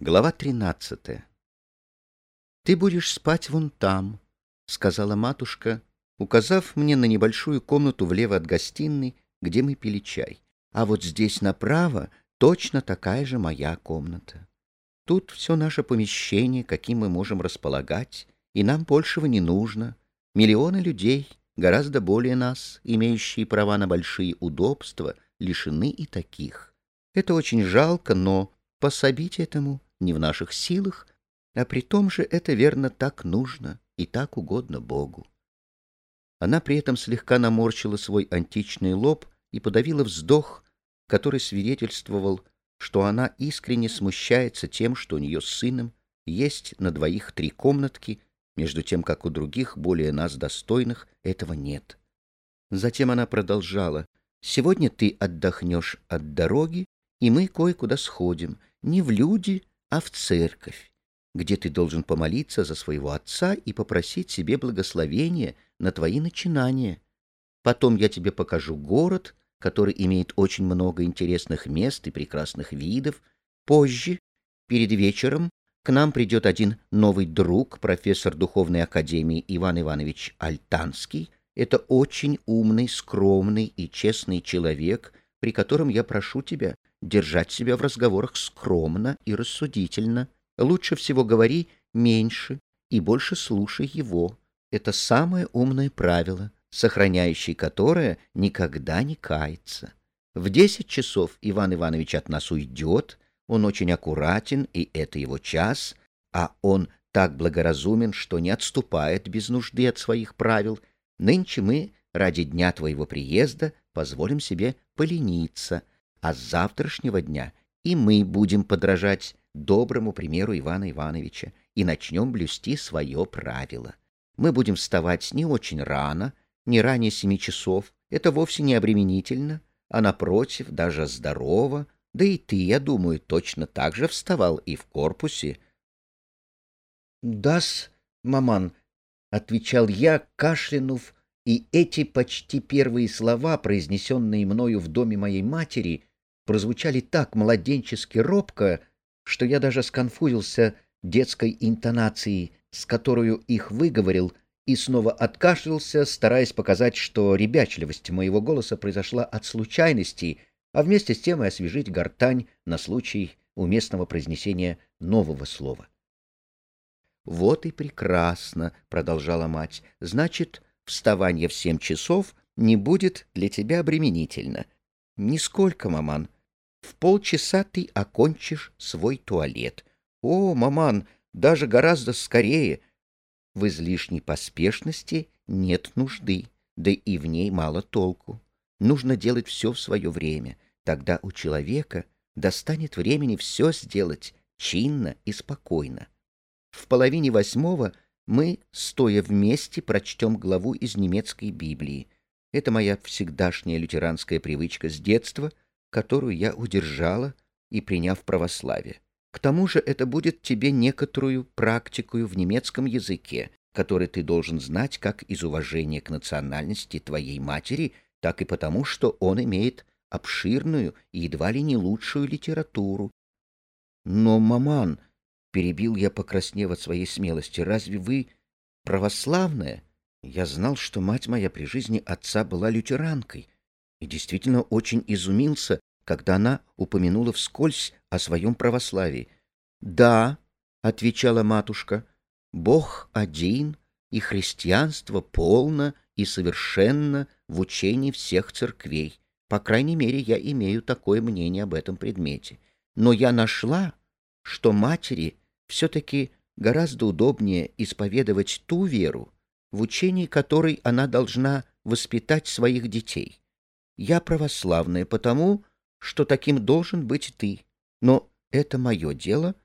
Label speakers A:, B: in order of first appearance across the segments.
A: Глава 13 «Ты будешь спать вон там», — сказала матушка, указав мне на небольшую комнату влево от гостиной, где мы пили чай. «А вот здесь направо точно такая же моя комната. Тут все наше помещение, каким мы можем располагать, и нам большего не нужно. Миллионы людей, гораздо более нас, имеющие права на большие удобства, лишены и таких. Это очень жалко, но пособить этому — не в наших силах, а при том же это верно так нужно и так угодно Богу. Она при этом слегка наморщила свой античный лоб и подавила вздох, который свидетельствовал, что она искренне смущается тем, что у нее с сыном есть на двоих три комнатки, между тем, как у других, более нас достойных, этого нет. Затем она продолжала. «Сегодня ты отдохнешь от дороги, и мы кое-куда сходим, не в люди, а в церковь, где ты должен помолиться за своего отца и попросить себе благословения на твои начинания. Потом я тебе покажу город, который имеет очень много интересных мест и прекрасных видов. Позже, перед вечером, к нам придет один новый друг, профессор Духовной Академии Иван Иванович Альтанский. Это очень умный, скромный и честный человек, при котором я прошу тебя держать себя в разговорах скромно и рассудительно. Лучше всего говори меньше и больше слушай его. Это самое умное правило, сохраняющее которое никогда не кается. В десять часов Иван Иванович от нас уйдет, он очень аккуратен, и это его час, а он так благоразумен, что не отступает без нужды от своих правил. Нынче мы ради дня твоего приезда позволим себе полениться — а с завтрашнего дня и мы будем подражать доброму примеру Ивана Ивановича и начнем блюсти свое правило. Мы будем вставать не очень рано, не ранее семи часов, это вовсе не обременительно, а напротив, даже здорово, да и ты, я думаю, точно так же вставал и в корпусе. — Да-с, маман, — отвечал я, кашлянув, и эти почти первые слова, произнесенные мною в доме моей матери, прозвучали так младенчески робко, что я даже сконфузился детской интонацией, с которой их выговорил, и снова откашлялся, стараясь показать, что ребячливость моего голоса произошла от случайности, а вместе с тем и освежить гортань на случай уместного произнесения нового слова. «Вот и прекрасно», — продолжала мать, — «значит, вставание в семь часов не будет для тебя обременительно». «Нисколько, маман. В полчаса ты окончишь свой туалет. О, маман, даже гораздо скорее. В излишней поспешности нет нужды, да и в ней мало толку. Нужно делать все в свое время. Тогда у человека достанет времени все сделать чинно и спокойно. В половине восьмого мы, стоя вместе, прочтем главу из немецкой Библии. Это моя всегдашняя лютеранская привычка с детства — которую я удержала и приняв православие. К тому же это будет тебе некоторую практикую в немецком языке, который ты должен знать как из уважения к национальности твоей матери, так и потому, что он имеет обширную и едва ли не лучшую литературу. Но, маман, — перебил я, покраснев от своей смелости, — разве вы православная? Я знал, что мать моя при жизни отца была лютеранкой — и действительно очень изумился, когда она упомянула вскользь о своем православии. «Да», — отвечала матушка, — «Бог один, и христианство полно и совершенно в учении всех церквей. По крайней мере, я имею такое мнение об этом предмете. Но я нашла, что матери все-таки гораздо удобнее исповедовать ту веру, в учении которой она должна воспитать своих детей. Я православная потому, что таким должен быть ты. Но это мое дело,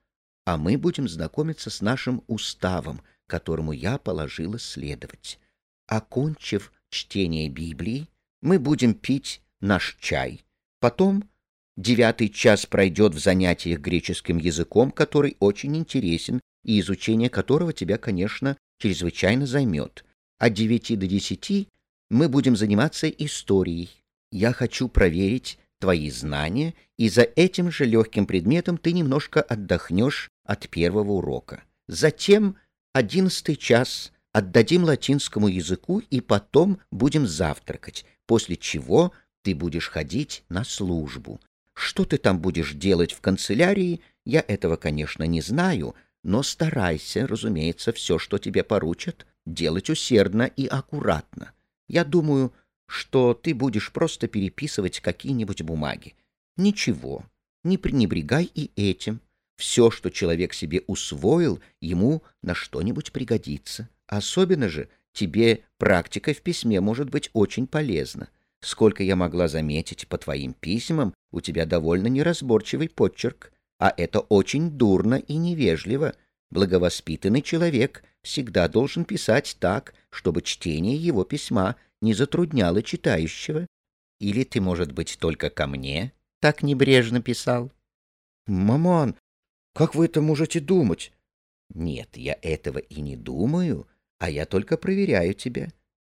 A: а мы будем знакомиться с нашим уставом, которому я положила следовать. Окончив чтение Библии, мы будем пить наш чай. Потом девятый час пройдет в занятиях греческим языком, который очень интересен и изучение которого тебя, конечно, чрезвычайно займет. От девяти до десяти мы будем заниматься историей. Я хочу проверить твои знания, и за этим же легким предметом ты немножко отдохнешь от первого урока. Затем одиннадцатый час отдадим латинскому языку и потом будем завтракать, после чего ты будешь ходить на службу. Что ты там будешь делать в канцелярии, я этого, конечно, не знаю, но старайся, разумеется, все, что тебе поручат, делать усердно и аккуратно. Я думаю, что ты будешь просто переписывать какие-нибудь бумаги. Ничего, не пренебрегай и этим. Все, что человек себе усвоил, ему на что-нибудь пригодится. Особенно же тебе практика в письме может быть очень полезна. Сколько я могла заметить по твоим письмам, у тебя довольно неразборчивый подчерк, а это очень дурно и невежливо. Благовоспитанный человек всегда должен писать так, чтобы чтение его письма не затрудняло читающего. Или ты, может быть, только ко мне так небрежно писал?
B: Маман, как вы это можете думать?
A: Нет, я этого и не думаю, а я только проверяю тебя.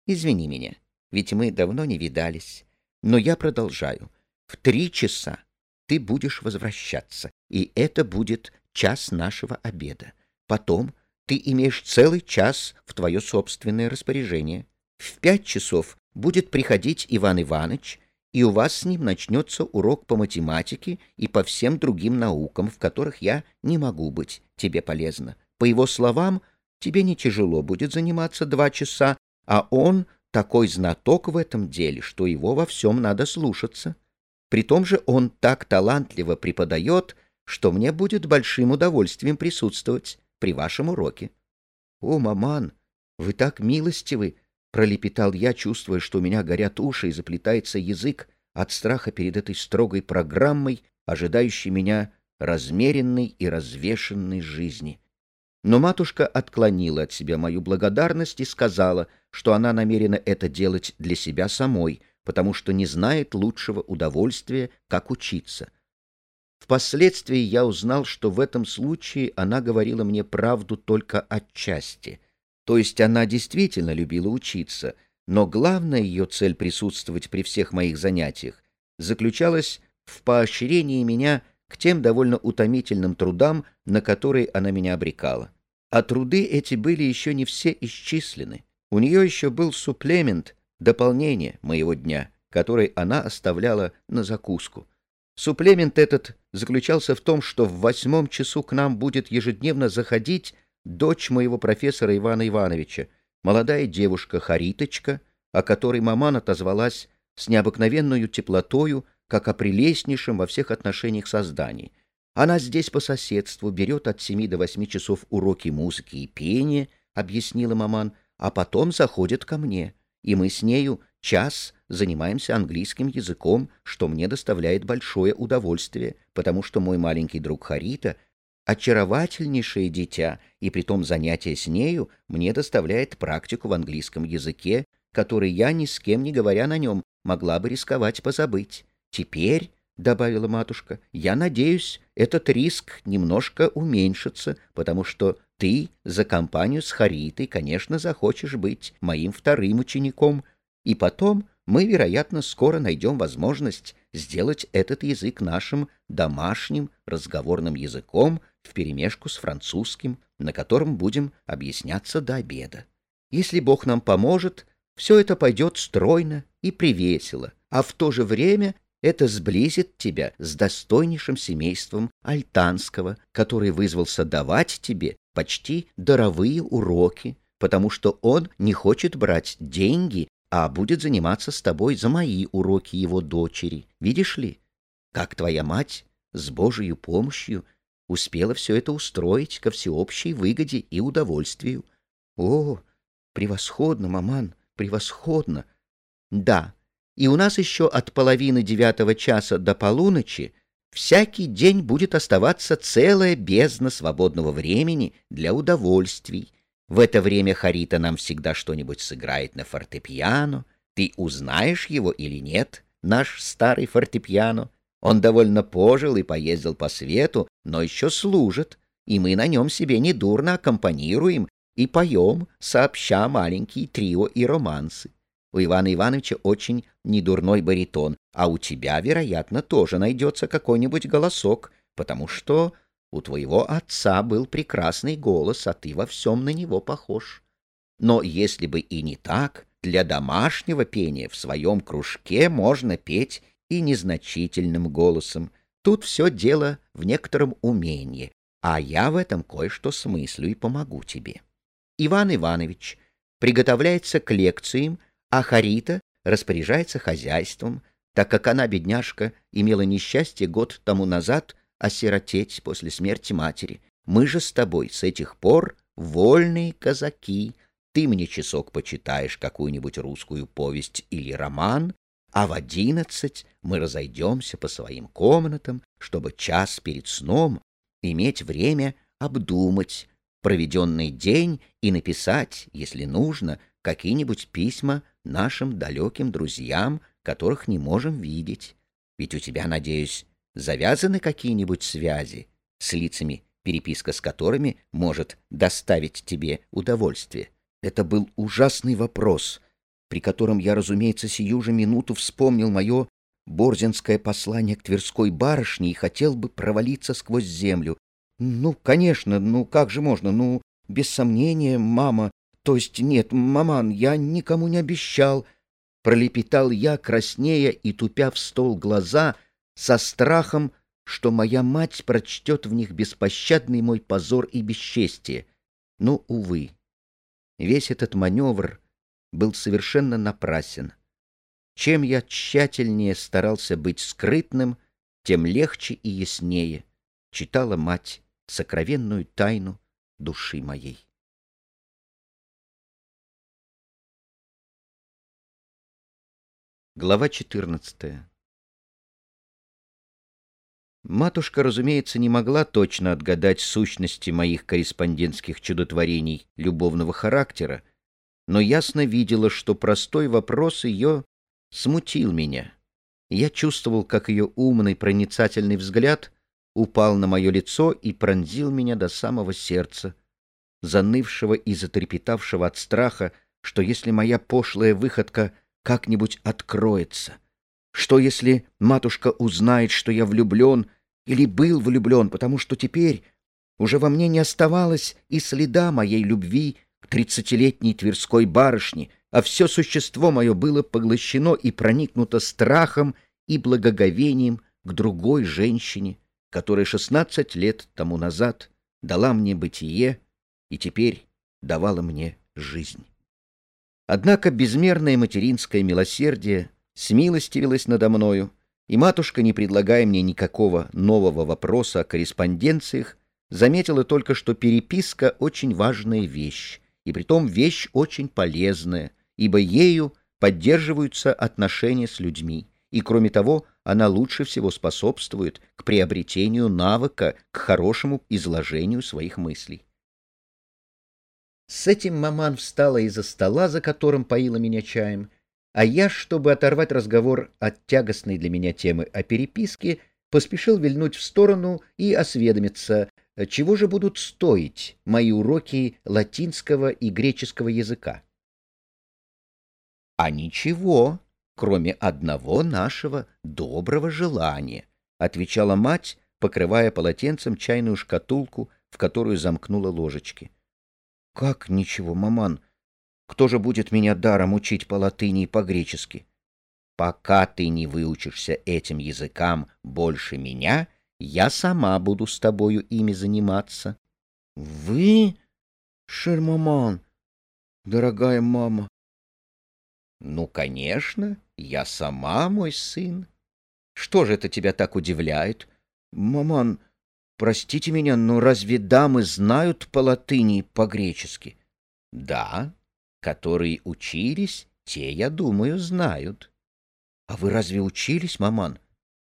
A: Извини меня ведь мы давно не видались. Но я продолжаю. В три часа ты будешь возвращаться, и это будет час нашего обеда. Потом ты имеешь целый час в твое собственное распоряжение. В пять часов будет приходить Иван Иванович, и у вас с ним начнется урок по математике и по всем другим наукам, в которых я не могу быть тебе полезна. По его словам, тебе не тяжело будет заниматься два часа, а он такой знаток в этом деле, что его во всем надо слушаться. При том же он так талантливо преподает, что мне будет большим удовольствием присутствовать при вашем уроке. — О, маман, вы так милостивы! — пролепетал я, чувствуя, что у меня горят уши и заплетается язык от страха перед этой строгой программой, ожидающей меня размеренной и развешенной жизни. Но матушка отклонила от себя мою благодарность и сказала, что она намерена это делать для себя самой, потому что не знает лучшего удовольствия, как учиться. Впоследствии я узнал, что в этом случае она говорила мне правду только отчасти. То есть она действительно любила учиться, но главная ее цель присутствовать при всех моих занятиях заключалась в поощрении меня к тем довольно утомительным трудам, на которые она меня обрекала. А труды эти были еще не все исчислены. У нее еще был суплемент, дополнение моего дня, который она оставляла на закуску. Суплемент этот заключался в том, что в восьмом часу к нам будет ежедневно заходить дочь моего профессора Ивана Ивановича, молодая девушка Хариточка, о которой маман отозвалась с необыкновенную теплотою, как о прелестнейшем во всех отношениях создании — она здесь по соседству берет от семи до восьми часов уроки музыки и пения, — объяснила маман, — а потом заходит ко мне, и мы с нею час занимаемся английским языком, что мне доставляет большое удовольствие, потому что мой маленький друг Харита — очаровательнейшее дитя, и при том занятие с нею мне доставляет практику в английском языке, который я, ни с кем не говоря на нем, могла бы рисковать позабыть. Теперь — добавила матушка, — я надеюсь, этот риск немножко уменьшится, потому что ты за компанию с Харитой, конечно, захочешь быть моим вторым учеником, и потом мы, вероятно, скоро найдем возможность сделать этот язык нашим домашним разговорным языком вперемешку с французским, на котором будем объясняться до обеда. Если Бог нам поможет, все это пойдет стройно и привесело, а в то же время это сблизит тебя с достойнейшим семейством Альтанского, который вызвался давать тебе почти даровые уроки, потому что он не хочет брать деньги, а будет заниматься с тобой за мои уроки его дочери. Видишь ли, как твоя мать с Божьей помощью успела все это устроить ко всеобщей выгоде и удовольствию. О, превосходно, маман, превосходно. Да, и у нас еще от половины девятого часа до полуночи всякий день будет оставаться целая бездна свободного времени для удовольствий. В это время Харита нам всегда что-нибудь сыграет на фортепиано. Ты узнаешь его или нет, наш старый фортепиано? Он довольно пожил и поездил по свету, но еще служит, и мы на нем себе недурно аккомпанируем и поем, сообща маленькие трио и романсы. У Ивана Ивановича очень недурной баритон, а у тебя, вероятно, тоже найдется какой-нибудь голосок, потому что у твоего отца был прекрасный голос, а ты во всем на него похож. Но если бы и не так, для домашнего пения в своем кружке можно петь и незначительным голосом. Тут все дело в некотором умении, а я в этом кое-что смыслю и помогу тебе. Иван Иванович приготовляется к лекциям, а Харита распоряжается хозяйством, так как она, бедняжка, имела несчастье год тому назад осиротеть после смерти матери. Мы же с тобой с этих пор вольные казаки. Ты мне часок почитаешь какую-нибудь русскую повесть или роман, а в одиннадцать мы разойдемся по своим комнатам, чтобы час перед сном иметь время обдумать проведенный день и написать, если нужно, какие-нибудь письма нашим далеким друзьям, которых не можем видеть. Ведь у тебя, надеюсь, завязаны какие-нибудь связи с лицами, переписка с которыми может доставить тебе удовольствие. Это был ужасный вопрос, при котором я, разумеется, сию же минуту вспомнил мое борзинское послание к Тверской барышне и хотел бы провалиться сквозь землю, ну, конечно, ну как же можно? Ну, без сомнения, мама. То есть нет, маман, я никому не обещал. Пролепетал я, краснея и тупя в стол глаза, со страхом, что моя мать прочтет в них беспощадный мой позор и бесчестие. Но, увы, весь этот маневр был совершенно напрасен. Чем я тщательнее старался быть скрытным, тем легче и яснее читала мать сокровенную тайну души моей. Глава 14 Матушка, разумеется, не могла точно отгадать сущности моих корреспондентских чудотворений любовного характера, но ясно видела, что простой вопрос ее смутил меня. Я чувствовал, как ее умный проницательный взгляд упал на мое лицо и пронзил меня до самого сердца, занывшего и затрепетавшего от страха, что если моя пошлая выходка как-нибудь откроется, что если матушка узнает, что я влюблен или был влюблен, потому что теперь уже во мне не оставалось и следа моей любви тридцатилетней тверской барышне, а все существо мое было поглощено и проникнуто страхом и благоговением к другой женщине, которая шестнадцать лет тому назад дала мне бытие и теперь давала мне жизнь. Однако безмерное материнское милосердие смилостивилось надо мною, и матушка, не предлагая мне никакого нового вопроса о корреспонденциях, заметила только, что переписка — очень важная вещь, и притом вещь очень полезная, ибо ею поддерживаются отношения с людьми, и, кроме того, она лучше всего способствует к приобретению навыка, к хорошему изложению своих мыслей. С этим маман встала из-за стола, за которым поила меня чаем, а я, чтобы оторвать разговор от тягостной для меня темы о переписке, поспешил вильнуть в сторону и осведомиться, чего же будут стоить мои уроки латинского и греческого языка. — А ничего, кроме одного нашего доброго желания, — отвечала мать, покрывая полотенцем чайную шкатулку, в которую замкнула ложечки. — Как ничего, маман? Кто же будет меня даром учить по латыни и по-гречески? Пока ты не выучишься этим языкам больше меня, я сама буду с тобою ими заниматься. — Вы, Шермаман, дорогая мама? — Ну, конечно, я сама мой сын. Что же это тебя так удивляет? Маман, простите меня, но разве дамы знают по латыни и по-гречески? Да, которые учились, те, я думаю, знают. А вы разве учились, маман?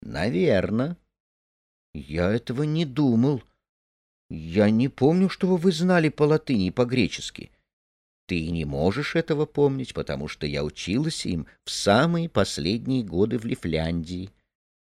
A: Наверно. Я этого не думал. Я не помню, чтобы вы знали по латыни и по-гречески. Ты не можешь этого помнить, потому что я училась им в самые последние годы в Лифляндии.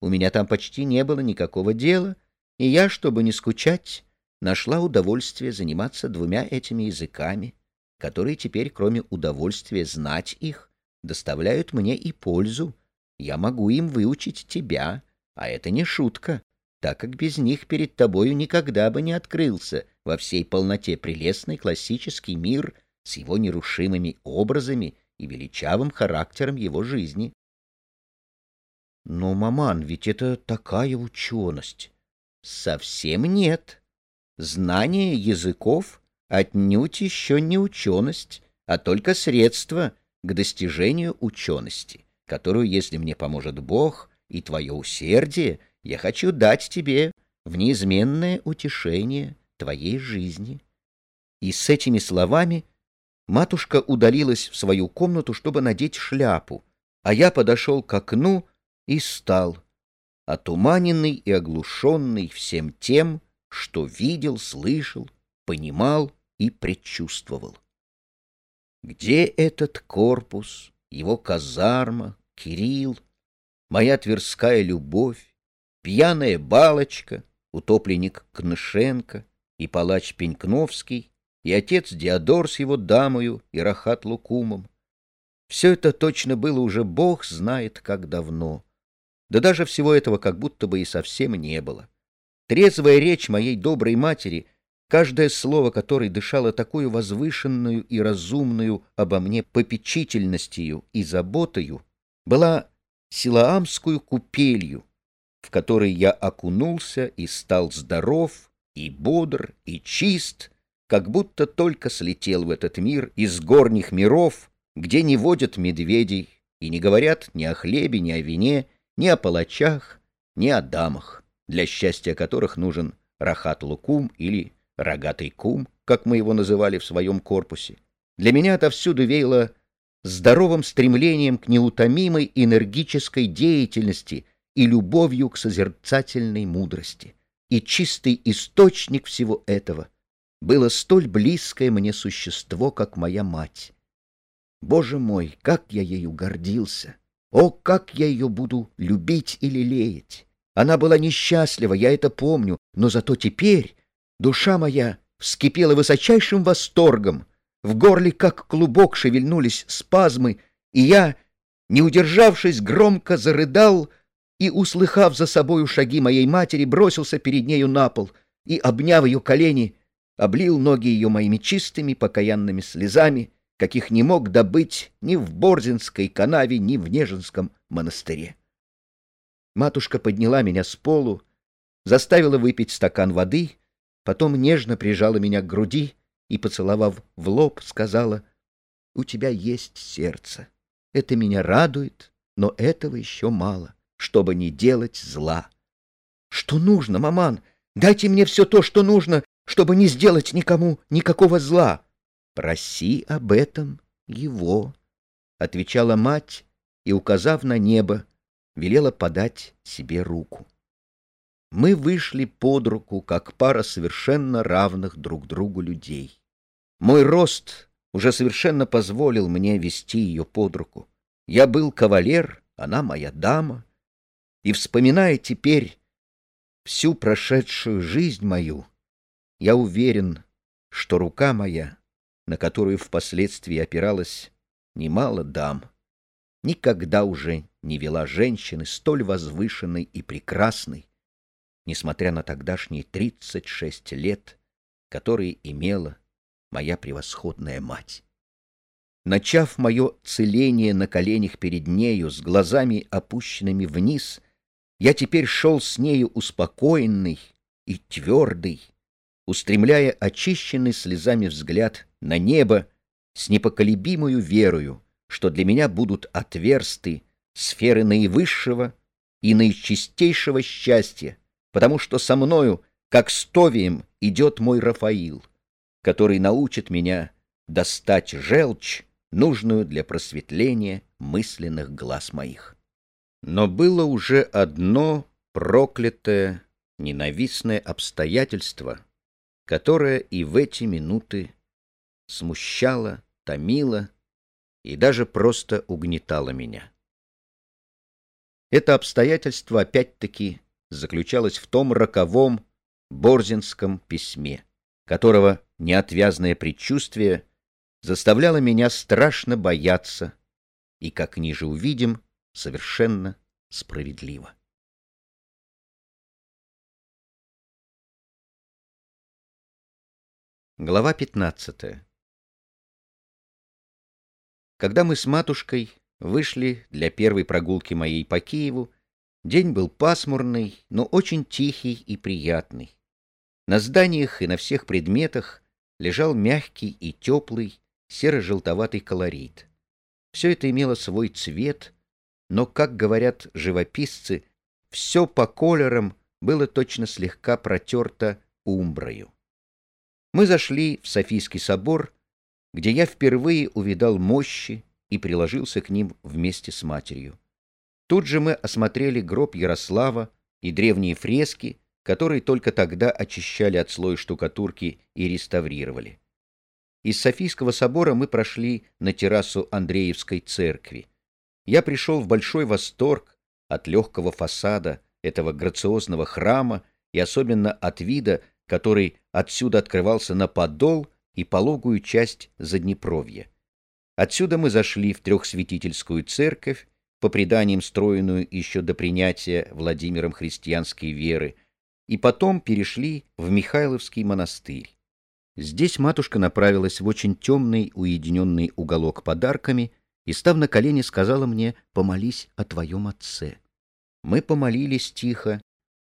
A: У меня там почти не было никакого дела, и я, чтобы не скучать, нашла удовольствие заниматься двумя этими языками, которые теперь, кроме удовольствия знать их, доставляют мне и пользу. Я могу им выучить тебя, а это не шутка, так как без них перед тобою никогда бы не открылся во всей полноте прелестный классический мир с его нерушимыми образами и величавым характером его жизни.
B: Но, маман, ведь это такая ученость.
A: Совсем нет. Знание языков отнюдь еще не ученость, а только средство к достижению учености, которую, если мне поможет Бог и твое усердие, я хочу дать тебе в неизменное утешение твоей жизни. И с этими словами матушка удалилась в свою комнату, чтобы надеть шляпу, а я подошел к окну и стал, отуманенный и оглушенный всем тем, что видел, слышал, понимал и предчувствовал. Где этот корпус, его казарма, Кирилл, моя тверская любовь, пьяная балочка, утопленник Кнышенко и палач Пенькновский, и отец Диодор с его дамою и Рахат Лукумом. Все это точно было уже бог знает как давно. Да даже всего этого как будто бы и совсем не было. Трезвая речь моей доброй матери — каждое слово которой дышало такую возвышенную и разумную обо мне попечительностью и заботою, была силаамскую купелью, в которой я окунулся и стал здоров, и бодр, и чист, как будто только слетел в этот мир из горних миров, где не водят медведей и не говорят ни о хлебе, ни о вине, ни о палачах, ни о дамах, для счастья которых нужен рахат-лукум или рогатый кум, как мы его называли в своем корпусе, для меня отовсюду веяло здоровым стремлением к неутомимой энергической деятельности и любовью к созерцательной мудрости. И чистый источник всего этого было столь близкое мне существо, как моя мать. Боже мой, как я ею гордился! О, как я ее буду любить и лелеять! Она была несчастлива, я это помню, но зато теперь Душа моя вскипела высочайшим восторгом, в горле, как клубок, шевельнулись спазмы, и я, не удержавшись, громко зарыдал и, услыхав за собою шаги моей матери, бросился перед нею на пол и, обняв ее колени, облил ноги ее моими чистыми покаянными слезами, каких не мог добыть ни в Борзинской канаве, ни в Нежинском монастыре. Матушка подняла меня с полу, заставила выпить стакан воды потом нежно прижала меня к груди и, поцеловав в лоб, сказала, «У тебя есть сердце. Это меня радует, но этого еще мало, чтобы не делать зла». «Что нужно, маман? Дайте мне все то, что нужно, чтобы не сделать никому никакого зла». «Проси об этом его», — отвечала мать и, указав на небо, велела подать себе руку мы вышли под руку, как пара совершенно равных друг другу людей. Мой рост уже совершенно позволил мне вести ее под руку. Я был кавалер, она моя дама. И, вспоминая теперь всю прошедшую жизнь мою, я уверен, что рука моя, на которую впоследствии опиралась немало дам, никогда уже не вела женщины столь возвышенной и прекрасной, несмотря на тогдашние тридцать шесть лет, которые имела моя превосходная мать. Начав мое целение на коленях перед нею с глазами опущенными вниз, я теперь шел с нею успокоенный и твердый, устремляя очищенный слезами взгляд на небо с непоколебимою верою, что для меня будут отверсты сферы наивысшего и наичистейшего счастья, потому что со мною, как с Товием, идет мой Рафаил, который научит меня достать желчь, нужную для просветления мысленных глаз моих. Но было уже одно проклятое, ненавистное обстоятельство, которое и в эти минуты смущало, томило и даже просто угнетало меня. Это обстоятельство опять-таки заключалась в том роковом Борзинском письме, которого неотвязное предчувствие заставляло меня страшно бояться и, как ниже увидим, совершенно справедливо. Глава 15 Когда мы с матушкой вышли для первой прогулки моей по Киеву, день был пасмурный, но очень тихий и приятный. На зданиях и на всех предметах лежал мягкий и теплый серо-желтоватый колорит. Все это имело свой цвет, но, как говорят живописцы, все по колерам было точно слегка протерто умброю. Мы зашли в Софийский собор, где я впервые увидал мощи и приложился к ним вместе с матерью. Тут же мы осмотрели гроб Ярослава и древние фрески, которые только тогда очищали от слоя штукатурки и реставрировали. Из Софийского собора мы прошли на террасу Андреевской церкви. Я пришел в большой восторг от легкого фасада этого грациозного храма и особенно от вида, который отсюда открывался на подол и пологую часть Заднепровья. Отсюда мы зашли в трехсвятительскую церковь, по преданиям строенную еще до принятия Владимиром христианской веры, и потом перешли в Михайловский монастырь. Здесь матушка направилась в очень темный, уединенный уголок подарками и, став на колени, сказала мне «помолись о твоем отце». Мы помолились тихо,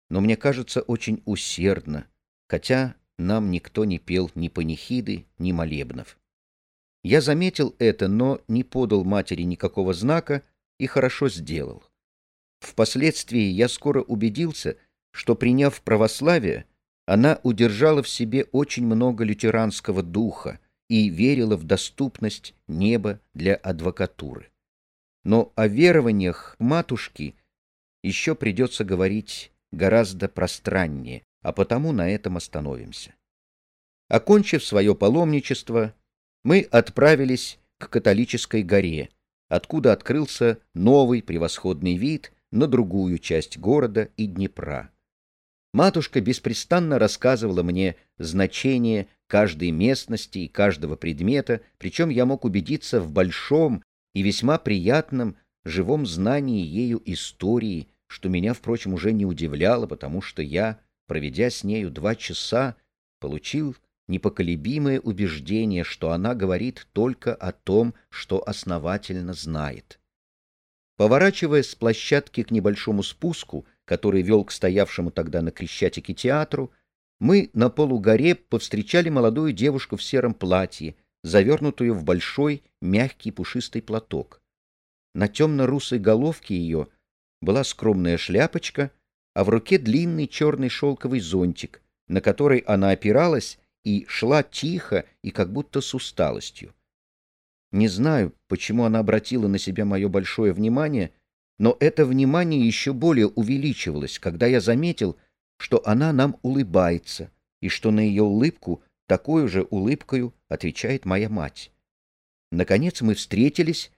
A: но, мне кажется, очень усердно, хотя нам никто не пел ни панихиды, ни молебнов. Я заметил это, но не подал матери никакого знака и хорошо сделал. Впоследствии я скоро убедился, что, приняв православие, она удержала в себе очень много лютеранского духа и верила в доступность неба для адвокатуры. Но о верованиях матушки еще придется говорить гораздо пространнее, а потому на этом остановимся. Окончив свое паломничество, мы отправились к католической горе, откуда открылся новый превосходный вид на другую часть города и Днепра. Матушка беспрестанно рассказывала мне значение каждой местности и каждого предмета, причем я мог убедиться в большом и весьма приятном живом знании ею истории, что меня, впрочем, уже не удивляло, потому что я, проведя с нею два часа, получил непоколебимое убеждение, что она говорит только о том, что основательно знает. Поворачивая с площадки к небольшому спуску, который вел к стоявшему тогда на Крещатике театру, мы на полугоре повстречали молодую девушку в сером платье, завернутую в большой, мягкий пушистый платок. На темно-русой головке ее была скромная шляпочка, а в руке длинный черный шелковый зонтик, на который она опиралась и шла тихо и как будто с усталостью. Не знаю, почему она обратила на себя мое большое внимание, но это внимание еще более увеличивалось, когда я заметил, что она нам улыбается, и что на ее улыбку такой же улыбкою отвечает моя мать. Наконец мы встретились,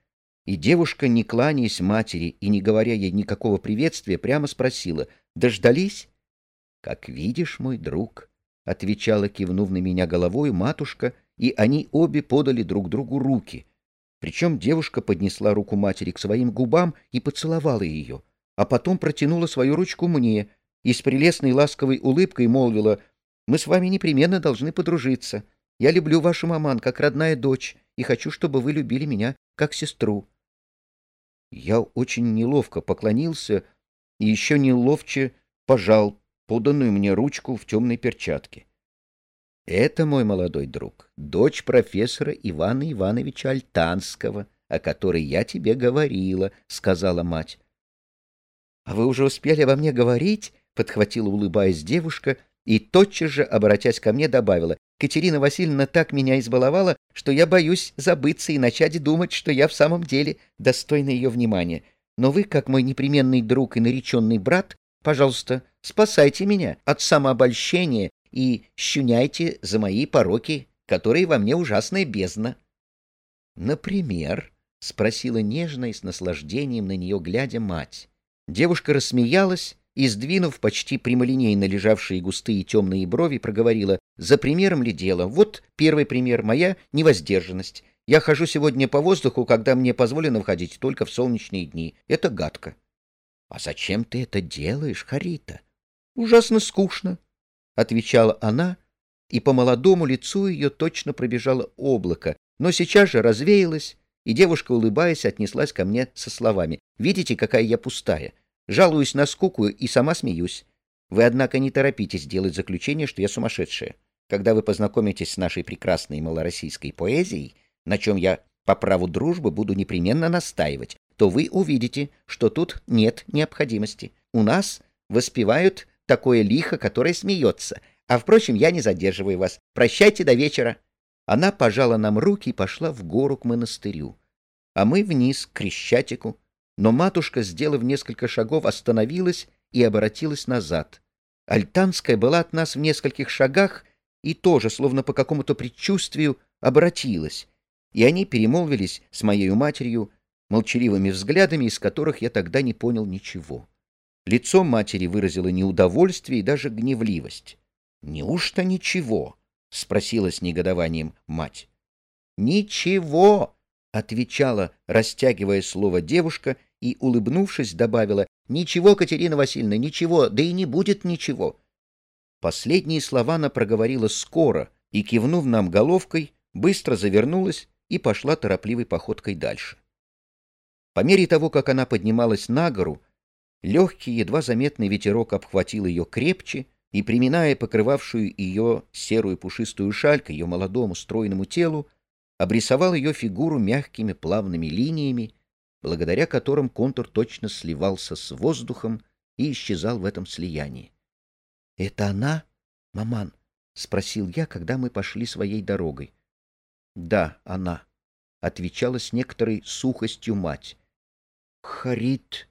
A: и девушка, не кланяясь матери и не говоря ей никакого приветствия, прямо спросила «Дождались?» «Как видишь, мой друг», — отвечала, кивнув на меня головой матушка, и они обе подали друг другу руки — причем девушка поднесла руку матери к своим губам и поцеловала ее, а потом протянула свою ручку мне и с прелестной ласковой улыбкой молвила «Мы с вами непременно должны подружиться. Я люблю вашу маман как родная дочь и хочу, чтобы вы любили меня как сестру». Я очень неловко поклонился и еще неловче пожал поданную мне ручку в темной перчатке. Это мой молодой друг, дочь профессора Ивана Ивановича Альтанского, о которой я тебе говорила, — сказала мать. — А вы уже успели обо мне говорить? — подхватила, улыбаясь девушка, и тотчас же, обратясь ко мне, добавила. — Катерина Васильевна так меня избаловала, что я боюсь забыться и начать думать, что я в самом деле достойна ее внимания. Но вы, как мой непременный друг и нареченный брат, пожалуйста, спасайте меня от самообольщения и щуняйте за мои пороки, которые во мне ужасная бездна. — Например? — спросила нежно и с наслаждением на нее глядя мать. Девушка рассмеялась и, сдвинув почти прямолинейно лежавшие густые темные брови, проговорила, «За примером ли дело? Вот первый пример — моя невоздержанность. Я хожу сегодня по воздуху, когда мне позволено входить только в солнечные дни. Это гадко. — А зачем ты это делаешь, Харита? — Ужасно скучно, — отвечала она, и по молодому лицу ее точно пробежало облако, но сейчас же развеялось, и девушка, улыбаясь, отнеслась ко мне со словами. «Видите, какая я пустая. Жалуюсь на скуку и сама смеюсь. Вы, однако, не торопитесь делать заключение, что я сумасшедшая. Когда вы познакомитесь с нашей прекрасной малороссийской поэзией, на чем я по праву дружбы буду непременно настаивать, то вы увидите, что тут нет необходимости. У нас воспевают такое лихо, которое смеется. А, впрочем, я не задерживаю вас. Прощайте до вечера. Она пожала нам руки и пошла в гору к монастырю. А мы вниз, к Крещатику. Но матушка, сделав несколько шагов, остановилась и обратилась назад. Альтанская была от нас в нескольких шагах и тоже, словно по какому-то предчувствию, обратилась, и они перемолвились с моей матерью молчаливыми взглядами, из которых я тогда не понял ничего. Лицо матери выразило неудовольствие и даже гневливость. «Неужто ничего?» — спросила с негодованием мать. «Ничего!» — отвечала, растягивая слово девушка, и, улыбнувшись, добавила, «Ничего, Катерина Васильевна, ничего, да и не будет ничего». Последние слова она проговорила скоро и, кивнув нам головкой, быстро завернулась и пошла торопливой походкой дальше. По мере того, как она поднималась на гору, легкий, едва заметный ветерок обхватил ее крепче и, приминая покрывавшую ее серую пушистую шаль к ее молодому стройному телу, обрисовал ее фигуру мягкими плавными линиями, благодаря которым контур точно сливался с воздухом и исчезал в этом слиянии. — Это она, маман? — спросил я, когда мы пошли своей дорогой. — Да, она, — отвечала с некоторой сухостью мать. — Харит.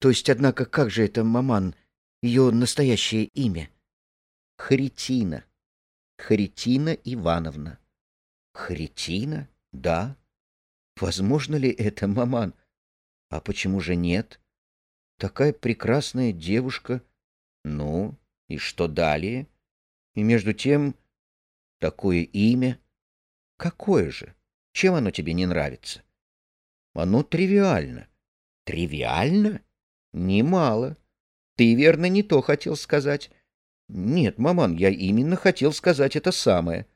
A: То есть, однако, как же это, маман, ее настоящее имя? — Харитина. Харитина Ивановна. — Харитина? Да. Возможно ли это, маман? А почему же нет? Такая прекрасная девушка. Ну, и что далее? И между тем, такое имя. Какое же? Чем оно тебе не нравится? Оно тривиально. Тривиально? Немало. Ты, верно, не то хотел сказать. Нет, маман, я именно хотел сказать это самое.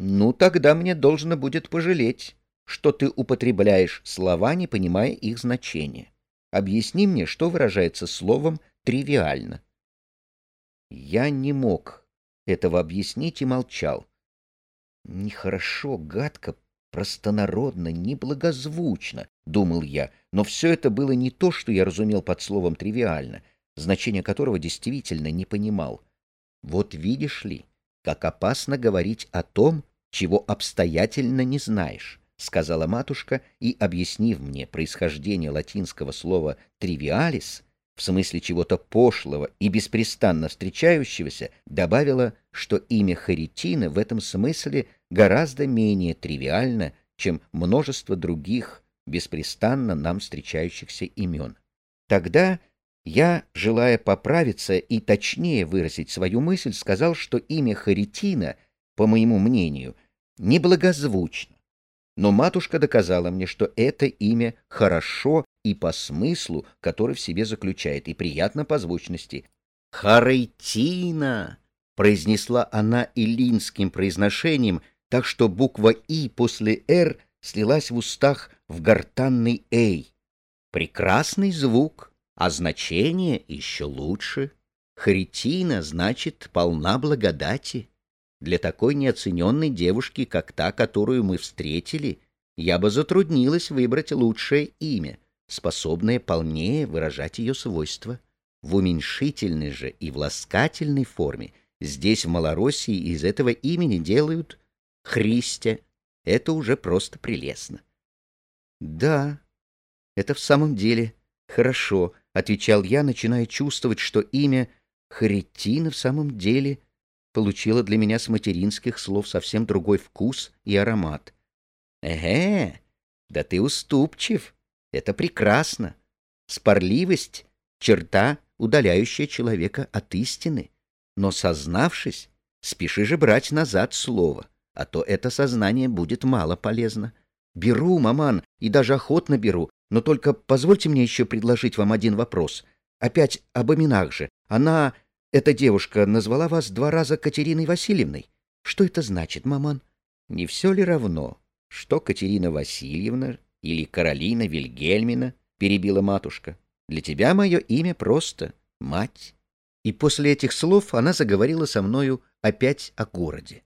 A: Ну, тогда мне должно будет пожалеть, что ты употребляешь слова, не понимая их значения. Объясни мне, что выражается словом «тривиально». Я не мог этого объяснить и молчал. Нехорошо, гадко, простонародно, неблагозвучно, думал я, но все это было не то, что я разумел под словом «тривиально», значение которого действительно не понимал. Вот видишь ли, как опасно говорить о том, чего обстоятельно не знаешь, сказала матушка и, объяснив мне происхождение латинского слова «тривиалис», в смысле чего-то пошлого и беспрестанно встречающегося, добавила, что имя Харитина в этом смысле гораздо менее тривиально, чем множество других беспрестанно нам встречающихся имен. Тогда я, желая поправиться и точнее выразить свою мысль, сказал, что имя Харитина, по моему мнению, неблагозвучно, но матушка доказала мне, что это имя хорошо и по смыслу, который в себе заключает, и приятно по звучности. «Харайтина!» — произнесла она илинским произношением, так что буква «и» после «р» слилась в устах в гортанный «эй». Прекрасный звук, а значение еще лучше. Харитина значит «полна благодати». Для такой неоцененной девушки, как та, которую мы встретили, я бы затруднилась выбрать лучшее имя, способное полнее выражать ее свойства. В уменьшительной же и в ласкательной форме здесь, в Малороссии, из этого имени делают Христя. Это уже просто прелестно. — Да, это в самом деле хорошо, — отвечал я, начиная чувствовать, что имя Харитина в самом деле — получила для меня с материнских слов совсем другой вкус и аромат. Эге, да ты уступчив. Это прекрасно. Спорливость — черта, удаляющая человека от истины. Но сознавшись, спеши же брать назад слово, а то это сознание будет мало полезно. Беру, маман, и даже охотно беру, но только позвольте мне еще предложить вам один вопрос. Опять об именах же. Она, эта девушка, назвала вас два раза Катериной Васильевной. Что это значит, маман? Не все ли равно, что Катерина Васильевна или Каролина Вильгельмина, перебила матушка. Для тебя мое имя просто мать. И после этих слов она заговорила со мною опять о городе.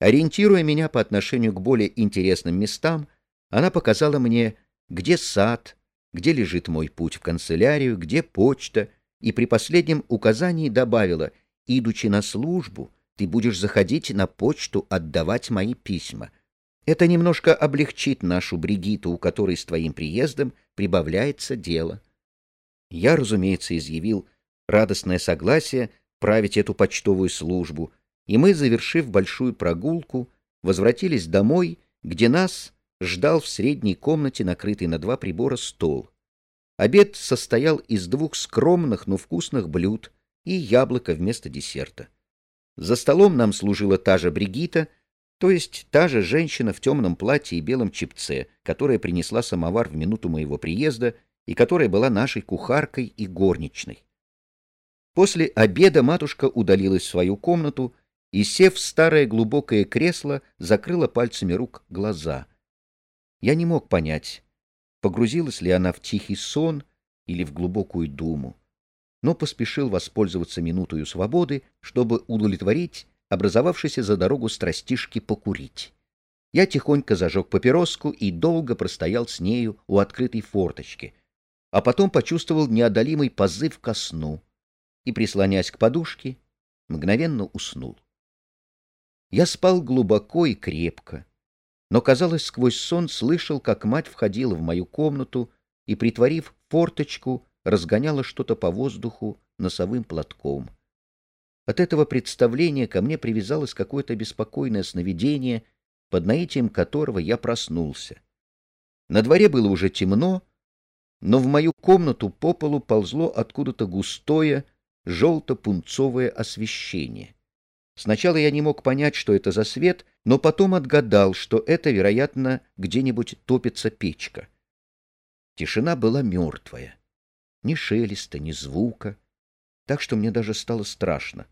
A: Ориентируя меня по отношению к более интересным местам, она показала мне, где сад, где лежит мой путь в канцелярию, где почта, и при последнем указании добавила, идучи на службу, ты будешь заходить на почту отдавать мои письма. Это немножко облегчит нашу Бригиту, у которой с твоим приездом прибавляется дело. Я, разумеется, изъявил радостное согласие править эту почтовую службу, и мы, завершив большую прогулку, возвратились домой, где нас ждал в средней комнате накрытый на два прибора стол. Обед состоял из двух скромных, но вкусных блюд и яблоко вместо десерта. За столом нам служила та же Бригита, то есть та же женщина в темном платье и белом чепце, которая принесла самовар в минуту моего приезда и которая была нашей кухаркой и горничной. После обеда матушка удалилась в свою комнату и, сев в старое глубокое кресло, закрыла пальцами рук глаза. Я не мог понять, погрузилась ли она в тихий сон или в глубокую думу, но поспешил воспользоваться минутою свободы, чтобы удовлетворить образовавшейся за дорогу страстишки покурить. Я тихонько зажег папироску и долго простоял с нею у открытой форточки, а потом почувствовал неодолимый позыв ко сну и, прислонясь к подушке, мгновенно уснул. Я спал глубоко и крепко, но, казалось, сквозь сон слышал, как мать входила в мою комнату и, притворив форточку, разгоняла что-то по воздуху носовым платком. От этого представления ко мне привязалось какое-то беспокойное сновидение, под наитием которого я проснулся. На дворе было уже темно, но в мою комнату по полу ползло откуда-то густое, желто-пунцовое освещение. Сначала я не мог понять, что это за свет, но потом отгадал, что это, вероятно, где-нибудь топится печка. Тишина была мертвая. Ни шелеста, ни звука. Так что мне даже стало страшно.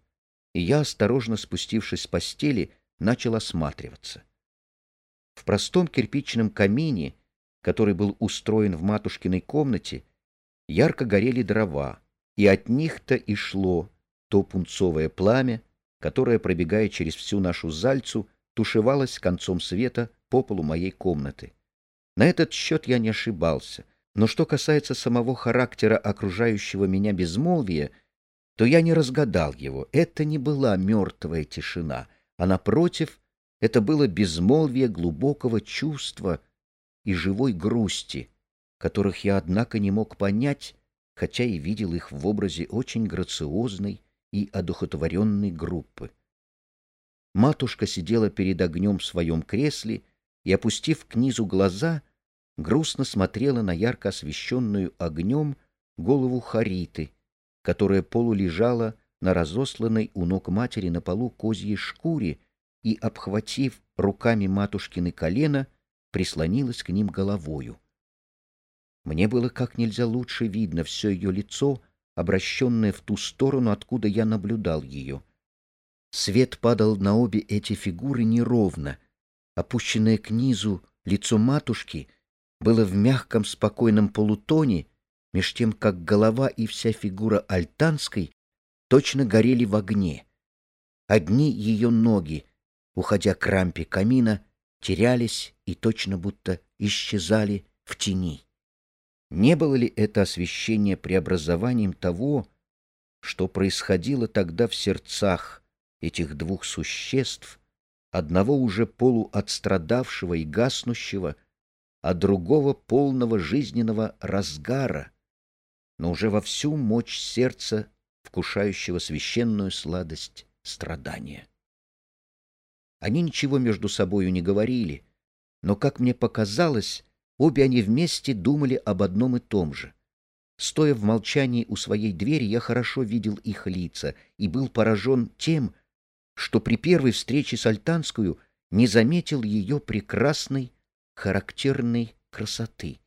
A: И я, осторожно спустившись с постели, начал осматриваться. В простом кирпичном камине, который был устроен в матушкиной комнате, ярко горели дрова, и от них-то и шло то пунцовое пламя, которое, пробегая через всю нашу зальцу, тушевалось концом света по полу моей комнаты. На этот счет я не ошибался, но что касается самого характера окружающего меня безмолвия, то я не разгадал его. Это не была мертвая тишина, а, напротив, это было безмолвие глубокого чувства и живой грусти, которых я, однако, не мог понять, хотя и видел их в образе очень грациозной и одухотворенной группы. Матушка сидела перед огнем в своем кресле и, опустив к низу глаза, грустно смотрела на ярко освещенную огнем голову Хариты, которая полулежала на разосланной у ног матери на полу козьей шкуре и, обхватив руками матушкины колено, прислонилась к ним головою. Мне было как нельзя лучше видно все ее лицо, обращенное в ту сторону, откуда я наблюдал ее. Свет падал на обе эти фигуры неровно. Опущенное к низу лицо матушки было в мягком спокойном полутоне, меж тем как голова и вся фигура альтанской точно горели в огне. Одни ее ноги, уходя к рампе камина, терялись и точно будто исчезали в тени. Не было ли это освещение преобразованием того, что происходило тогда в сердцах этих двух существ, одного уже полуотстрадавшего и гаснущего, а другого полного жизненного разгара, но уже во всю мощь сердца, вкушающего священную сладость страдания. Они ничего между собою не говорили, но, как мне показалось, Обе они вместе думали об одном и том же. Стоя в молчании у своей двери, я хорошо видел их лица и был поражен тем, что при первой встрече с Альтанскую не заметил ее прекрасной, характерной красоты.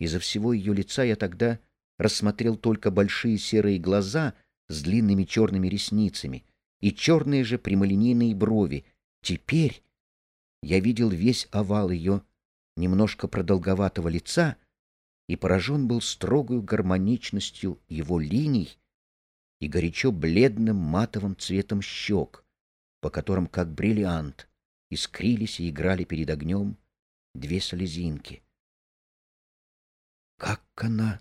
A: Из-за всего ее лица я тогда рассмотрел только большие серые глаза с длинными черными ресницами и черные же прямолинейные брови. Теперь я видел весь овал ее немножко продолговатого лица и поражен был строгою гармоничностью его линий и горячо бледным матовым цветом щек, по которым, как бриллиант, искрились и играли перед огнем две слезинки. Как она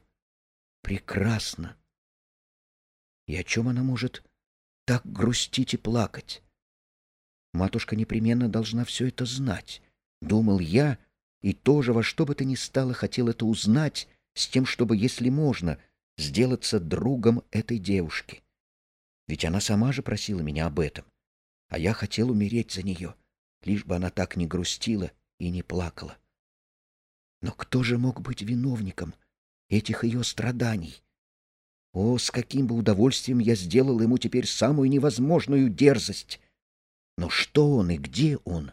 A: прекрасна! И о чем она может так грустить и плакать? Матушка непременно должна все это знать, думал я, и тоже во что бы то ни стало хотел это узнать, с тем, чтобы, если можно, сделаться другом этой девушки. Ведь она сама же просила меня об этом, а я хотел умереть за нее, лишь бы она так не грустила и не плакала. Но кто же мог быть виновником этих ее страданий? О, с каким бы удовольствием я сделал ему теперь самую невозможную дерзость! Но что он и где он?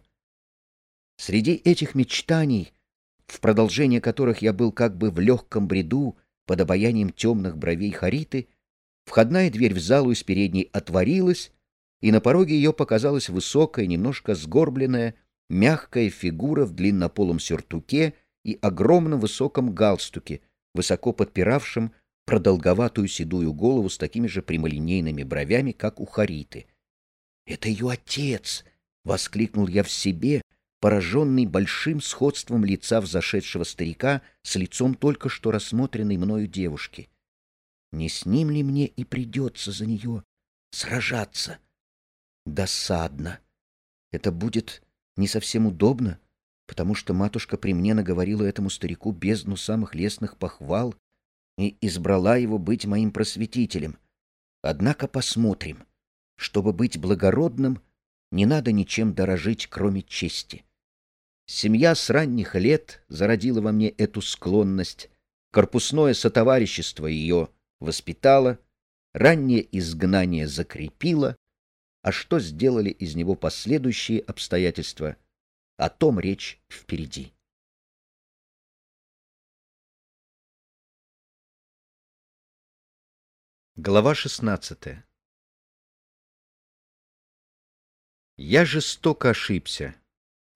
A: Среди этих мечтаний, в продолжение которых я был как бы в легком бреду под обаянием темных бровей Хариты, входная дверь в залу из передней отворилась, и на пороге ее показалась высокая, немножко сгорбленная, мягкая фигура в длиннополом сюртуке и огромном высоком галстуке, высоко подпиравшем продолговатую седую голову с такими же прямолинейными бровями, как у Хариты. «Это ее отец!» — воскликнул я в себе, пораженный большим сходством лица взошедшего старика с лицом только что рассмотренной мною девушки. Не с ним ли мне и придется за нее сражаться? Досадно. Это будет не совсем удобно, потому что матушка при мне наговорила этому старику бездну самых лестных похвал и избрала его быть моим просветителем. Однако посмотрим. Чтобы быть благородным, не надо ничем дорожить, кроме чести. Семья с ранних лет зародила во мне эту склонность. Корпусное сотоварищество ее воспитало, раннее изгнание закрепило, а что сделали из него последующие обстоятельства — о том речь впереди. Глава 16 Я жестоко ошибся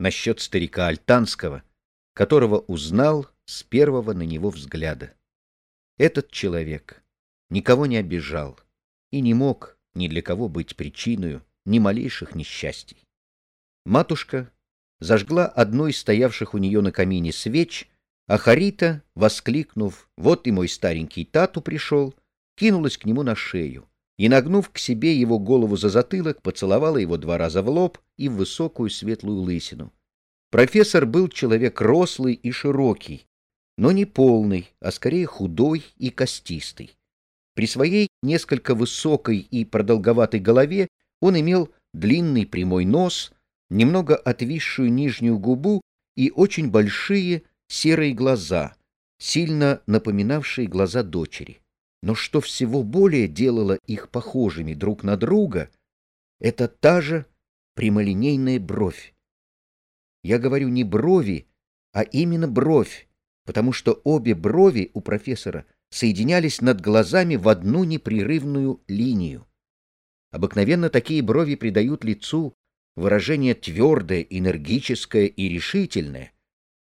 A: насчет старика Альтанского, которого узнал с первого на него взгляда. Этот человек никого не обижал и не мог ни для кого быть причиной ни малейших несчастий. Матушка зажгла одной из стоявших у нее на камине свеч, а Харита, воскликнув «Вот и мой старенький тату пришел», кинулась к нему на шею и, нагнув к себе его голову за затылок, поцеловала его два раза в лоб и в высокую светлую лысину. Профессор был человек рослый и широкий, но не полный, а скорее худой и костистый. При своей несколько высокой и продолговатой голове он имел длинный прямой нос, немного отвисшую нижнюю губу и очень большие серые глаза, сильно напоминавшие глаза дочери. Но что всего более делало их похожими друг на друга, это та же прямолинейная бровь. Я говорю не брови, а именно бровь, потому что обе брови у профессора соединялись над глазами в одну непрерывную линию. Обыкновенно такие брови придают лицу выражение твердое, энергическое и решительное,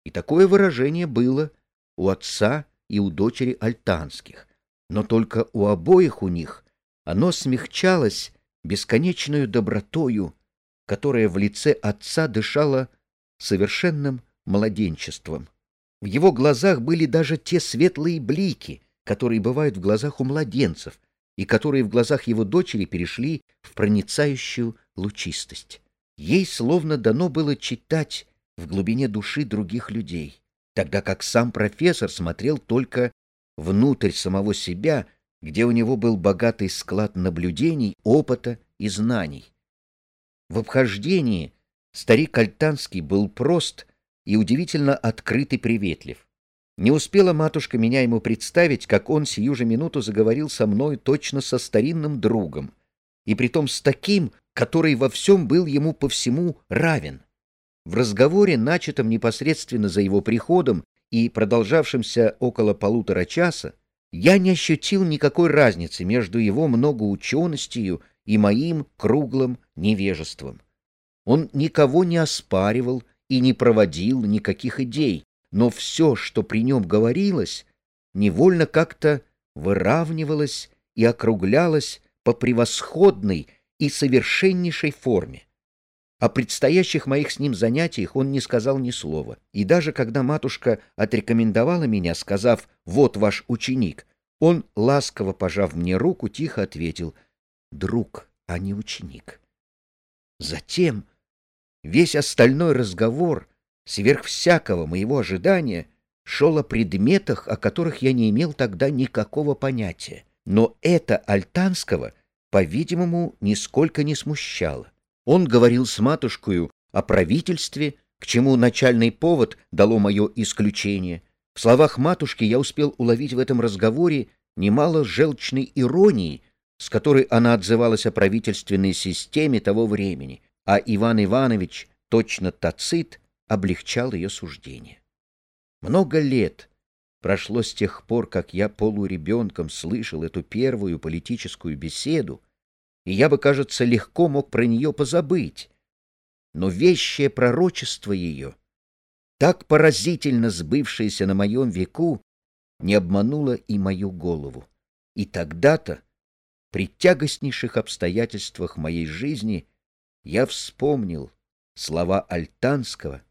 A: и такое выражение было у отца и у дочери Альтанских, но только у обоих у них оно смягчалось бесконечную добротою, которая в лице отца дышала совершенным младенчеством. В его глазах были даже те светлые блики, которые бывают в глазах у младенцев, и которые в глазах его дочери перешли в проницающую лучистость. Ей словно дано было читать в глубине души других людей, тогда как сам профессор смотрел только внутрь самого себя, где у него был богатый склад наблюдений, опыта и знаний. В обхождении старик Альтанский был прост и удивительно открыт и приветлив. Не успела матушка меня ему представить, как он сию же минуту заговорил со мной точно со старинным другом, и притом с таким, который во всем был ему по всему равен. В разговоре, начатом непосредственно за его приходом и продолжавшемся около полутора часа, я не ощутил никакой разницы между его многоученостью и моим круглым невежеством. Он никого не оспаривал и не проводил никаких идей, но все, что при нем говорилось, невольно как-то выравнивалось и округлялось по превосходной и совершеннейшей форме. О предстоящих моих с ним занятиях он не сказал ни слова, и даже когда матушка отрекомендовала меня, сказав «вот ваш ученик», он, ласково пожав мне руку, тихо ответил «друг, а не ученик». Затем весь остальной разговор, сверх всякого моего ожидания, шел о предметах, о которых я не имел тогда никакого понятия. Но это Альтанского, по-видимому, нисколько не смущало. Он говорил с матушкою о правительстве, к чему начальный повод дало мое исключение. В словах матушки я успел уловить в этом разговоре немало желчной иронии, с которой она отзывалась о правительственной системе того времени, а Иван Иванович, точно тацит, облегчал ее суждение. Много лет прошло с тех пор, как я полуребенком слышал эту первую политическую беседу, и я бы, кажется, легко мог про нее позабыть. Но вещее пророчество ее, так поразительно сбывшееся на моем веку, не обмануло и мою голову. И тогда-то, при тягостнейших обстоятельствах моей жизни, я вспомнил слова Альтанского,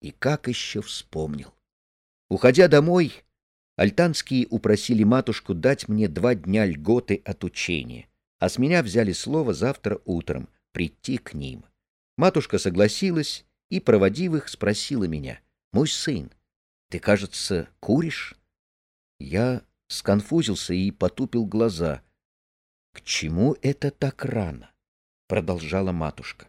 A: и как еще вспомнил. Уходя домой, Альтанские упросили матушку дать мне два дня льготы от учения а с меня взяли слово завтра утром прийти к ним. Матушка согласилась и, проводив их, спросила меня, «Мой сын, ты, кажется, куришь?» Я сконфузился и потупил глаза. «К чему это так рано?» — продолжала матушка.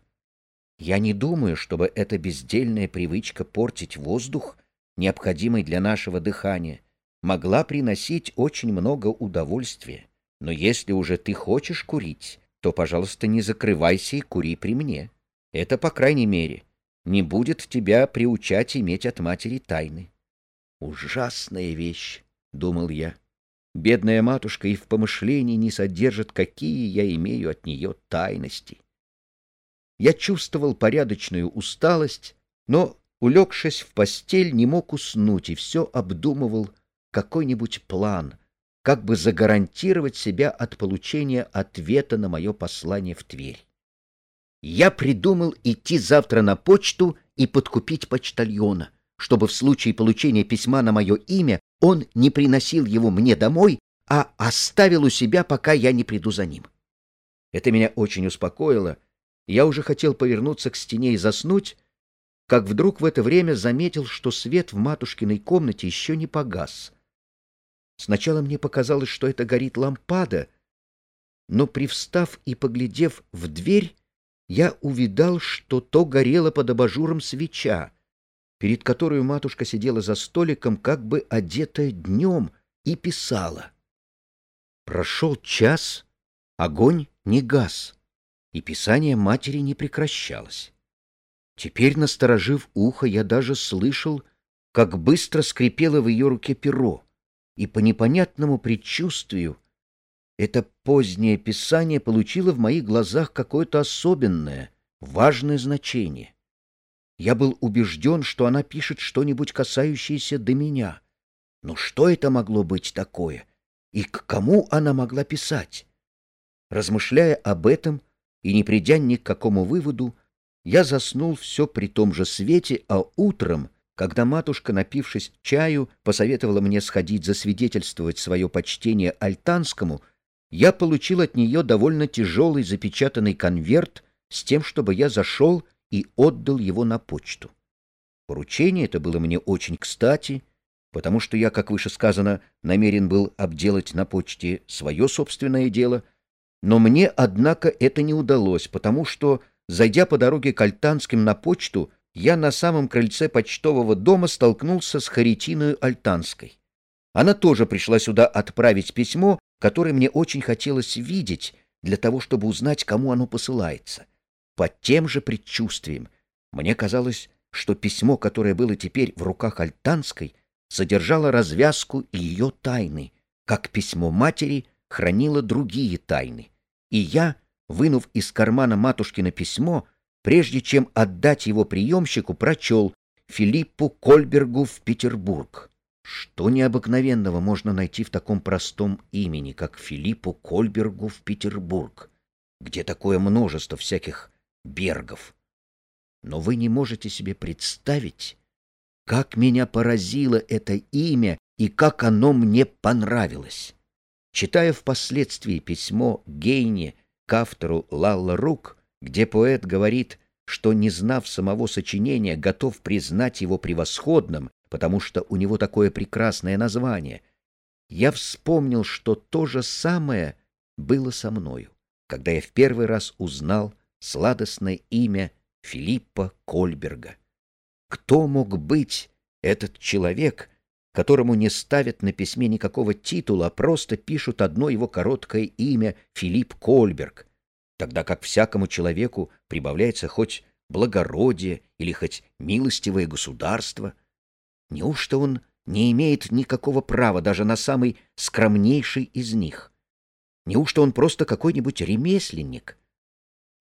A: «Я не думаю, чтобы эта бездельная привычка портить воздух, необходимый для нашего дыхания, могла приносить очень много удовольствия. Но если уже ты хочешь курить, то, пожалуйста, не закрывайся и кури при мне. Это, по крайней мере, не будет тебя приучать иметь от матери тайны. Ужасная вещь, — думал я. Бедная матушка и в помышлении не содержит, какие я имею от нее тайности. Я чувствовал порядочную усталость, но, улегшись в постель, не мог уснуть и все обдумывал какой-нибудь план — как бы загарантировать себя от получения ответа на мое послание в Тверь. Я придумал идти завтра на почту и подкупить почтальона, чтобы в случае получения письма на мое имя он не приносил его мне домой, а оставил у себя, пока я не приду за ним. Это меня очень успокоило. Я уже хотел повернуться к стене и заснуть, как вдруг в это время заметил, что свет в матушкиной комнате еще не погас. Сначала мне показалось, что это горит лампада, но, привстав и поглядев в дверь, я увидал, что то горело под абажуром свеча, перед которой матушка сидела за столиком, как бы одетая днем, и писала. Прошел час, огонь не гас, и писание матери не прекращалось. Теперь, насторожив ухо, я даже слышал, как быстро скрипело в ее руке перо и по непонятному предчувствию это позднее писание получило в моих глазах какое-то особенное, важное значение. Я был убежден, что она пишет что-нибудь касающееся до меня. Но что это могло быть такое? И к кому она могла писать? Размышляя об этом и не придя ни к какому выводу, я заснул все при том же свете, а утром когда матушка, напившись чаю, посоветовала мне сходить засвидетельствовать свое почтение Альтанскому, я получил от нее довольно тяжелый запечатанный конверт с тем, чтобы я зашел и отдал его на почту. Поручение это было мне очень кстати, потому что я, как выше сказано, намерен был обделать на почте свое собственное дело, но мне, однако, это не удалось, потому что, зайдя по дороге к Альтанским на почту, я на самом крыльце почтового дома столкнулся с Харитиной Альтанской. Она тоже пришла сюда отправить письмо, которое мне очень хотелось видеть, для того, чтобы узнать, кому оно посылается. Под тем же предчувствием мне казалось, что письмо, которое было теперь в руках Альтанской, содержало развязку ее тайны, как письмо матери хранило другие тайны. И я, вынув из кармана матушкино письмо, прежде чем отдать его приемщику, прочел Филиппу Кольбергу в Петербург. Что необыкновенного можно найти в таком простом имени, как Филиппу Кольбергу в Петербург, где такое множество всяких бергов? Но вы не можете себе представить, как меня поразило это имя и как оно мне понравилось. Читая впоследствии письмо Гейне к автору Лалла Рук, где поэт говорит, что, не знав самого сочинения, готов признать его превосходным потому что у него такое прекрасное название. Я вспомнил, что то же самое было со мною, когда я в первый раз узнал сладостное имя Филиппа Кольберга. Кто мог быть этот человек, которому не ставят на письме никакого титула, а просто пишут одно его короткое имя Филипп Кольберг, тогда как всякому человеку прибавляется хоть благородие или хоть милостивое государство — Неужто он не имеет никакого права даже на самый скромнейший из них? Неужто он просто какой-нибудь ремесленник?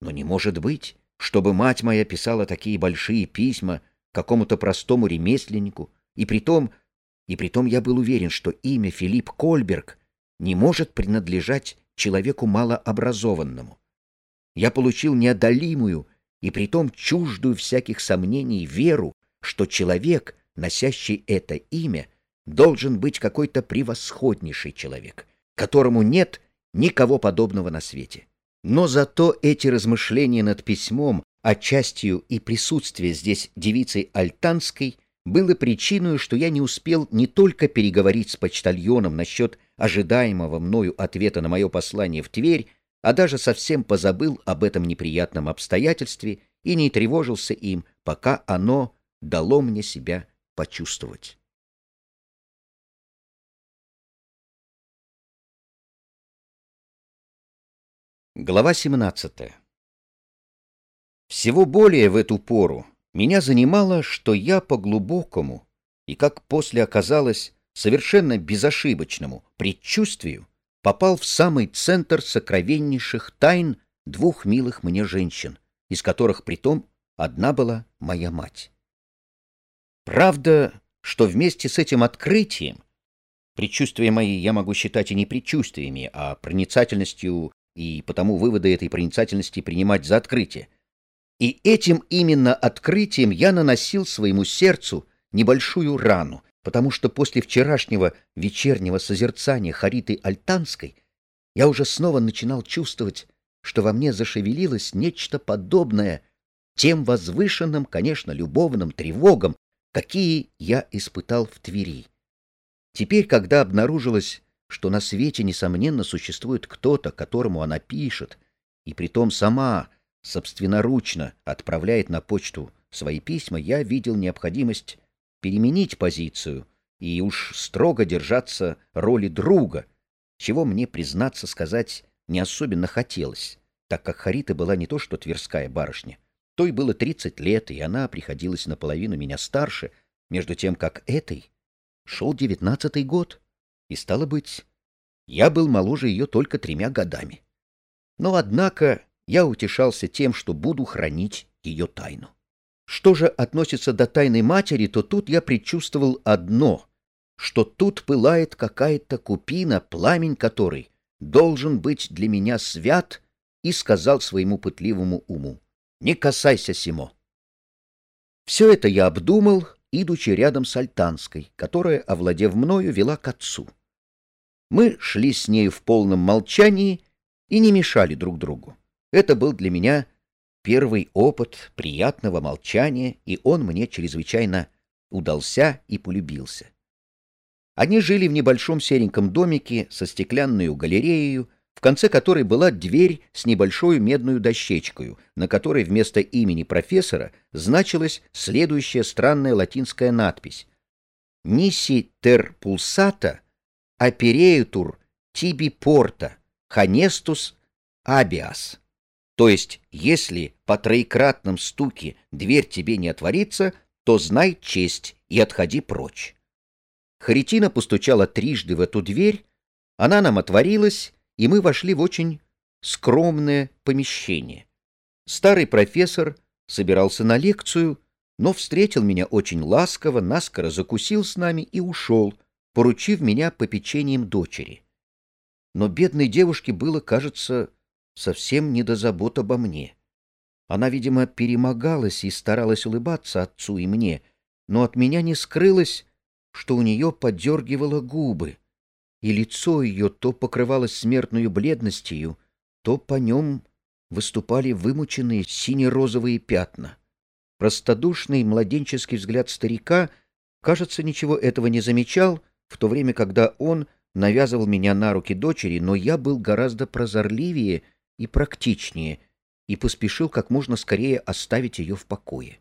A: Но не может быть, чтобы мать моя писала такие большие письма какому-то простому ремесленнику, и притом, и притом я был уверен, что имя Филипп Кольберг не может принадлежать человеку малообразованному. Я получил неодолимую и притом чуждую всяких сомнений веру, что человек — носящий это имя, должен быть какой-то превосходнейший человек, которому нет никого подобного на свете. Но зато эти размышления над письмом, а частью и присутствие здесь девицы Альтанской, было причиной, что я не успел не только переговорить с почтальоном насчет ожидаемого мною ответа на мое послание в Тверь, а даже совсем позабыл об этом неприятном обстоятельстве и не тревожился им, пока оно дало мне себя почувствовать. Глава 17. Всего более в эту пору меня занимало, что я по глубокому и, как после оказалось, совершенно безошибочному предчувствию попал в самый центр сокровеннейших тайн двух милых мне женщин, из которых притом одна была моя мать. Правда, что вместе с этим открытием предчувствия мои я могу считать и не предчувствиями, а проницательностью и потому выводы этой проницательности принимать за открытие. И этим именно открытием я наносил своему сердцу небольшую рану, потому что после вчерашнего вечернего созерцания Хариты Альтанской я уже снова начинал чувствовать, что во мне зашевелилось нечто подобное тем возвышенным, конечно, любовным тревогам, какие я испытал в Твери. Теперь, когда обнаружилось, что на свете, несомненно, существует кто-то, которому она пишет, и притом сама собственноручно отправляет на почту свои письма, я видел необходимость переменить позицию и уж строго держаться роли друга, чего мне, признаться сказать, не особенно хотелось, так как Харита была не то что тверская барышня, той было 30 лет, и она приходилась наполовину меня старше, между тем, как этой шел девятнадцатый год, и, стало быть, я был моложе ее только тремя годами. Но, однако, я утешался тем, что буду хранить ее тайну. Что же относится до тайны матери, то тут я предчувствовал одно, что тут пылает какая-то купина, пламень которой должен быть для меня свят, и сказал своему пытливому уму. Не касайся, Симо. Все это я обдумал, идучи рядом с Альтанской, которая, овладев мною, вела к отцу. Мы шли с нею в полном молчании и не мешали друг другу. Это был для меня первый опыт приятного молчания, и он мне чрезвычайно удался и полюбился. Они жили в небольшом сереньком домике со стеклянной галереей, в конце которой была дверь с небольшой медную дощечкой, на которой вместо имени профессора значилась следующая странная латинская надпись «Ниси тер пулсата апереютур тиби порта ханестус абиас». То есть, если по троекратном стуке дверь тебе не отворится, то знай честь и отходи прочь. Харитина постучала трижды в эту дверь, она нам отворилась, и мы вошли в очень скромное помещение. Старый профессор собирался на лекцию, но встретил меня очень ласково, наскоро закусил с нами и ушел, поручив меня попечением дочери. Но бедной девушке было, кажется, совсем не до забот обо мне. Она, видимо, перемогалась и старалась улыбаться отцу и мне, но от меня не скрылось, что у нее подергивало губы, и лицо ее то покрывалось смертную бледностью, то по нем выступали вымученные сине-розовые пятна. Простодушный младенческий взгляд старика, кажется, ничего этого не замечал, в то время, когда он навязывал меня на руки дочери, но я был гораздо прозорливее и практичнее и поспешил как можно скорее оставить ее в покое.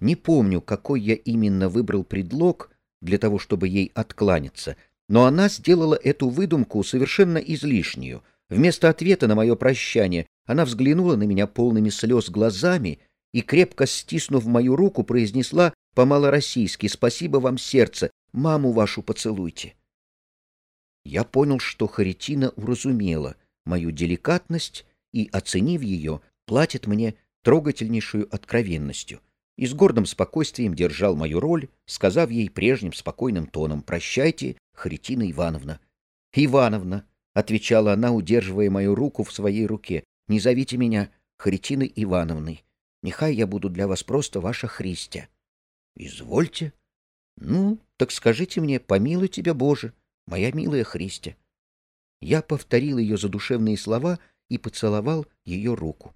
A: Не помню, какой я именно выбрал предлог для того, чтобы ей откланяться, но она сделала эту выдумку совершенно излишнюю. Вместо ответа на мое прощание она взглянула на меня полными слез глазами и, крепко стиснув мою руку, произнесла по-малороссийски «Спасибо вам, сердце, маму вашу поцелуйте». Я понял, что Харитина уразумела мою деликатность и, оценив ее, платит мне трогательнейшую откровенностью и с гордым спокойствием держал мою роль, сказав ей прежним спокойным тоном «Прощайте, Харитина Ивановна». «Ивановна», — отвечала она, удерживая мою руку в своей руке, — «не зовите меня Харитиной Ивановной. Нехай я буду для вас просто ваша Христя». «Извольте». «Ну, так скажите мне, помилуй тебя, Боже, моя милая Христя». Я повторил ее задушевные слова и поцеловал ее руку.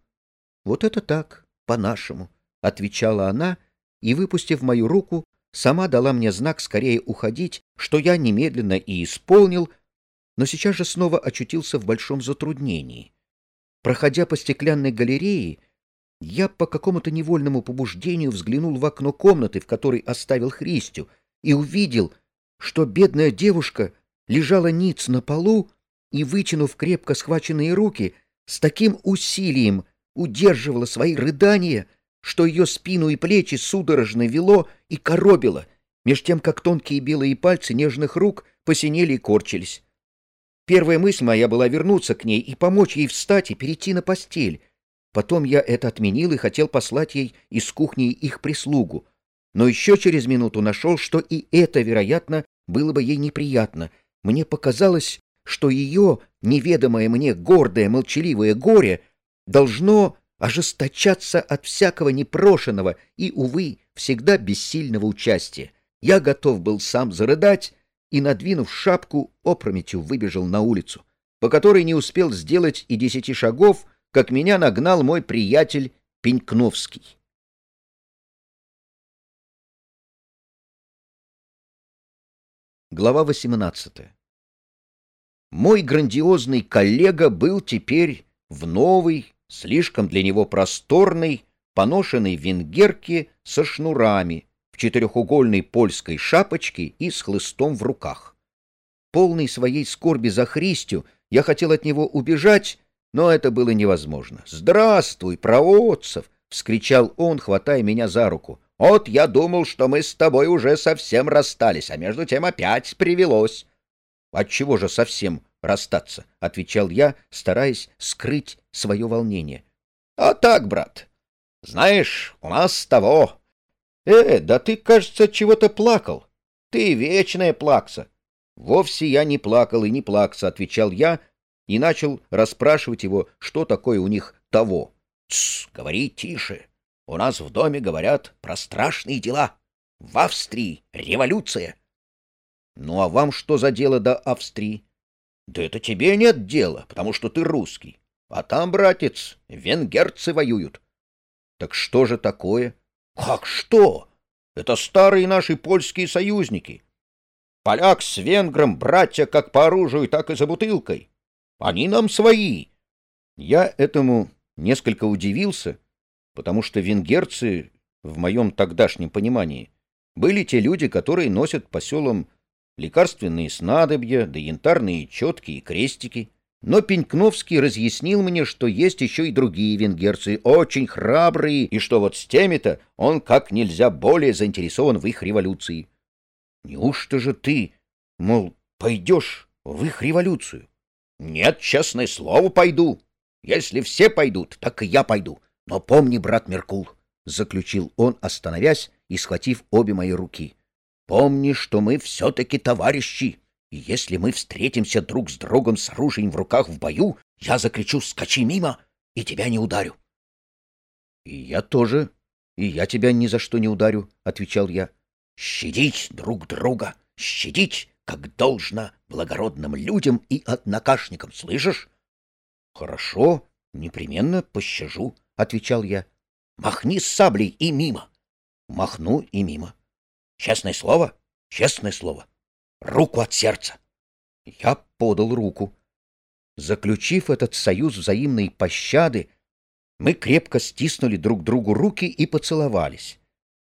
A: «Вот это так, по-нашему», — отвечала она, и, выпустив мою руку, сама дала мне знак скорее уходить, что я немедленно и исполнил, но сейчас же снова очутился в большом затруднении. Проходя по стеклянной галерее, я по какому-то невольному побуждению взглянул в окно комнаты, в которой оставил Христю, и увидел, что бедная девушка лежала ниц на полу и, вытянув крепко схваченные руки, с таким усилием удерживала свои рыдания, что ее спину и плечи судорожно вело и коробило, меж тем, как тонкие белые пальцы нежных рук посинели и корчились. Первая мысль моя была вернуться к ней и помочь ей встать и перейти на постель. Потом я это отменил и хотел послать ей из кухни их прислугу. Но еще через минуту нашел, что и это, вероятно, было бы ей неприятно. Мне показалось, что ее неведомое мне гордое молчаливое горе должно ожесточаться от всякого непрошенного и, увы, всегда бессильного участия. Я готов был сам зарыдать и, надвинув шапку, опрометью выбежал на улицу, по которой не успел сделать и десяти шагов, как меня нагнал мой приятель Пенькновский. Глава 18 Мой грандиозный коллега был теперь в новой, слишком для него просторной, поношенной венгерке со шнурами, в четырехугольной польской шапочке и с хлыстом в руках. Полный своей скорби за Христю, я хотел от него убежать, но это было невозможно. «Здравствуй, проводцев!» — вскричал он, хватая меня за руку. «Вот я думал, что мы с тобой уже совсем расстались, а между тем опять привелось». «Отчего же совсем расстаться?» — отвечал я, стараясь скрыть свое волнение. «А так, брат, знаешь, у нас того...» «Э, да ты, кажется, чего-то плакал. Ты вечная плакса». «Вовсе я не плакал и не плакса», — отвечал я и начал расспрашивать его, что такое у них того. «Тссс, говори тише. У нас в доме говорят про страшные дела. В Австрии революция». «Ну а вам что за дело до Австрии?» Да это тебе нет дела, потому что ты русский. А там, братец, венгерцы воюют. Так что же такое? Как что? Это старые наши польские союзники. Поляк с венгром братья как по оружию, так и за бутылкой. Они нам свои. Я этому несколько удивился, потому что венгерцы, в моем тогдашнем понимании, были те люди, которые носят по селам лекарственные снадобья, да янтарные четки и крестики. Но Пенькновский разъяснил мне, что есть еще и другие венгерцы, очень храбрые, и что вот с теми-то он как нельзя более заинтересован в их революции. Неужто же ты, мол, пойдешь в их революцию? Нет, честное слово, пойду. Если все пойдут, так и я пойду. Но помни, брат Меркул, — заключил он, остановясь и схватив обе мои руки, — помни, что мы все-таки товарищи. И если мы встретимся друг с другом с оружием в руках в бою, я закричу «Скачи мимо!» и тебя не ударю. — И я тоже, и я тебя ни за что не ударю, — отвечал я. — Щадить друг друга, щадить, как должно благородным людям и однокашникам, слышишь? — Хорошо, непременно пощажу, — отвечал я. — Махни с саблей и мимо. Махну и мимо. Честное слово, честное слово. Руку от сердца. Я подал руку. Заключив этот союз взаимной пощады, мы крепко стиснули друг другу руки и поцеловались,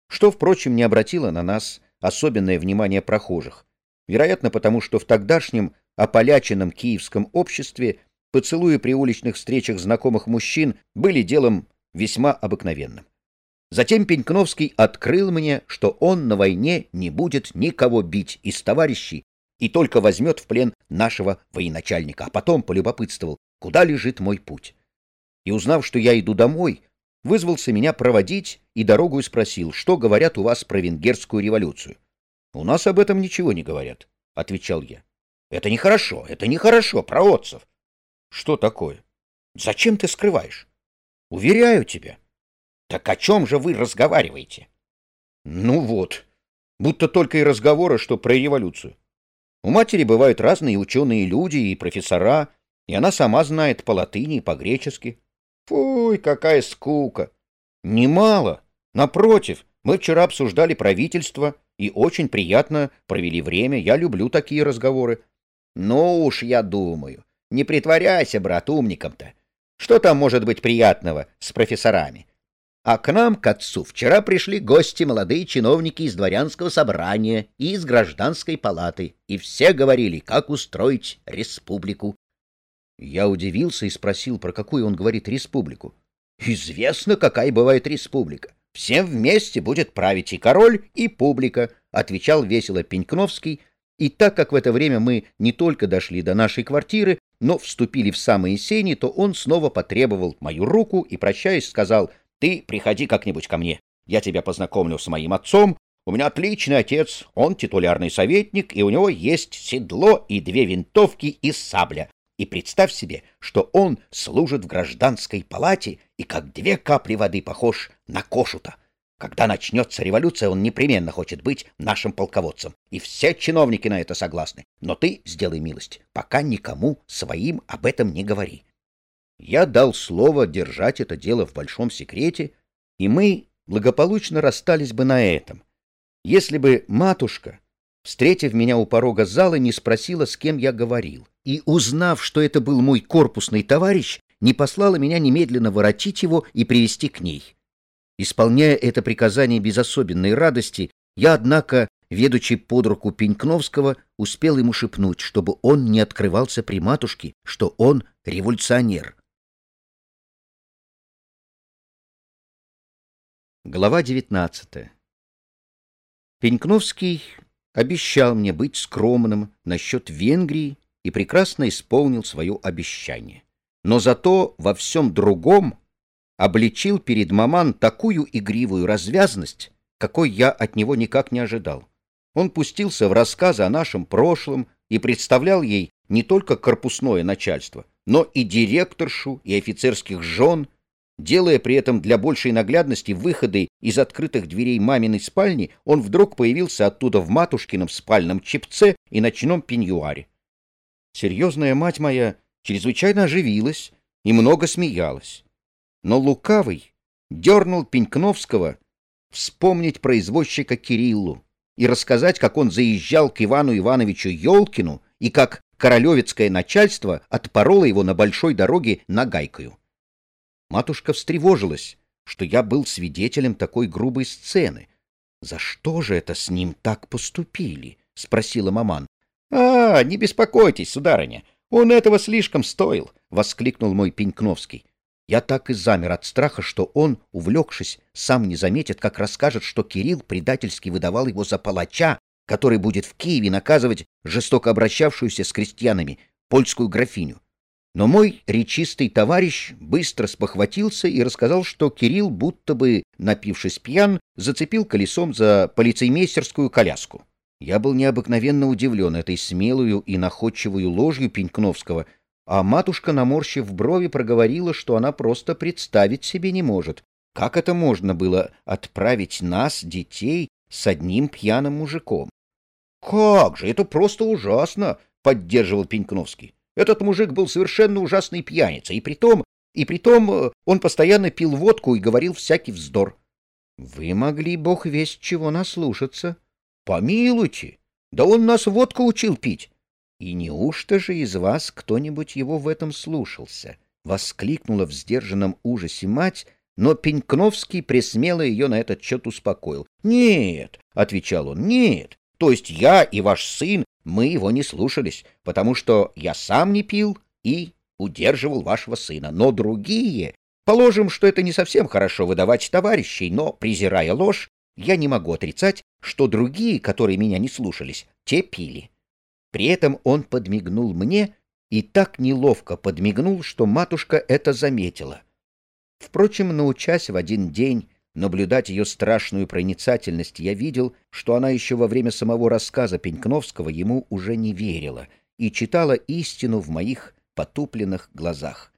A: что, впрочем, не обратило на нас особенное внимание прохожих, вероятно, потому что в тогдашнем ополяченном киевском обществе поцелуи при уличных встречах знакомых мужчин были делом весьма обыкновенным. Затем Пенькновский открыл мне, что он на войне не будет никого бить из товарищей и только возьмет в плен нашего военачальника, а потом полюбопытствовал, куда лежит мой путь. И узнав, что я иду домой, вызвался меня проводить и дорогу спросил, что говорят у вас про венгерскую революцию. — У нас об этом ничего не говорят, — отвечал я. — Это нехорошо, это нехорошо, проводцев. — Что такое? — Зачем ты скрываешь? — Уверяю тебя. — так о чем же вы разговариваете? Ну вот, будто только и разговоры, что про революцию. У матери бывают разные ученые люди и профессора, и она сама знает по латыни и по-гречески. Фуй, какая скука! Немало. Напротив, мы вчера обсуждали правительство и очень приятно провели время. Я люблю такие разговоры. Ну уж, я думаю. Не притворяйся, брат, умником-то. Что там может быть приятного с профессорами? А к нам, к отцу, вчера пришли гости, молодые чиновники из дворянского собрания и из гражданской палаты, и все говорили, как устроить республику. Я удивился и спросил, про какую он говорит республику. «Известно, какая бывает республика. Всем вместе будет править и король, и публика», — отвечал весело Пенькновский, и так как в это время мы не только дошли до нашей квартиры, но вступили в самые сени, то он снова потребовал мою руку и, прощаясь, сказал — ты приходи как-нибудь ко мне. Я тебя познакомлю с моим отцом. У меня отличный отец, он титулярный советник, и у него есть седло и две винтовки и сабля. И представь себе, что он служит в гражданской палате и как две капли воды похож на Кошута. Когда начнется революция, он непременно хочет быть нашим полководцем. И все чиновники на это согласны. Но ты сделай милость, пока никому своим об этом не говори. Я дал слово держать это дело в большом секрете, и мы благополучно расстались бы на этом, если бы матушка, встретив меня у порога зала, не спросила, с кем я говорил, и, узнав, что это был мой корпусный товарищ, не послала меня немедленно воротить его и привести к ней. Исполняя это приказание без особенной радости, я, однако, ведучи под руку Пенькновского, успел ему шепнуть, чтобы он не открывался при матушке, что он революционер. Глава 19. Пенькновский обещал мне быть скромным насчет Венгрии и прекрасно исполнил свое обещание. Но зато во всем другом обличил перед маман такую игривую развязность, какой я от него никак не ожидал. Он пустился в рассказы о нашем прошлом и представлял ей не только корпусное начальство, но и директоршу, и офицерских жен, Делая при этом для большей наглядности выходы из открытых дверей маминой спальни, он вдруг появился оттуда в матушкином спальном чепце и ночном пеньюаре. Серьезная мать моя чрезвычайно оживилась и много смеялась. Но лукавый дернул Пенькновского вспомнить про извозчика Кириллу и рассказать, как он заезжал к Ивану Ивановичу Ёлкину и как королевецкое начальство отпороло его на большой дороге нагайкою. Матушка встревожилась, что я был свидетелем такой грубой сцены. «За что же это с ним так поступили?» — спросила маман. «А, не беспокойтесь, сударыня. Он этого слишком стоил, — воскликнул мой Пенькновский. Я так и замер от страха, что он, увлекшись, сам не заметит, как расскажет, что Кирилл предательски выдавал его за палача, который будет в Киеве наказывать жестоко обращавшуюся с крестьянами польскую графиню. Но мой речистый товарищ быстро спохватился и рассказал, что Кирилл, будто бы напившись пьян, зацепил колесом за полицеймейстерскую коляску. Я был необыкновенно удивлен этой смелую и находчивую ложью Пенькновского, а матушка, наморщив брови, проговорила, что она просто представить себе не может. Как это можно было отправить нас, детей, с одним пьяным мужиком? — Как же, это просто ужасно! — поддерживал Пенькновский. Этот мужик был совершенно ужасный пьяница, и притом, и притом э, он постоянно пил водку и говорил всякий вздор. — Вы могли, бог весть, чего наслушаться. — Помилуйте! Да он нас водку учил пить. — И неужто же из вас кто-нибудь его в этом слушался? — воскликнула в сдержанном ужасе мать, но Пенькновский присмело ее на этот счет успокоил. — Нет, — отвечал он, — нет. То есть я и ваш сын мы его не слушались, потому что я сам не пил и удерживал вашего сына. Но другие... Положим, что это не совсем хорошо выдавать товарищей, но, презирая ложь, я не могу отрицать, что другие, которые меня не слушались, те пили. При этом он подмигнул мне и так неловко подмигнул, что матушка это заметила. Впрочем, научась в один день наблюдать ее страшную проницательность, я видел, что она еще во время самого рассказа Пенькновского ему уже не верила и читала истину в моих потупленных глазах.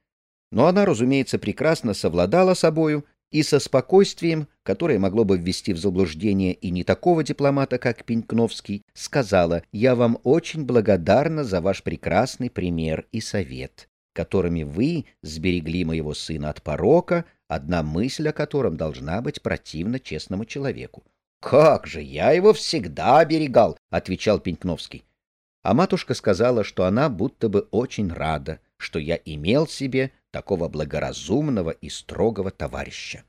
A: Но она, разумеется, прекрасно совладала собою и со спокойствием, которое могло бы ввести в заблуждение и не такого дипломата, как Пенькновский, сказала «Я вам очень благодарна за ваш прекрасный пример и совет, которыми вы сберегли моего сына от порока, одна мысль о котором должна быть противна честному человеку. — Как же, я его всегда оберегал, — отвечал Пенькновский. А матушка сказала, что она будто бы очень рада, что я имел себе такого благоразумного и строгого товарища.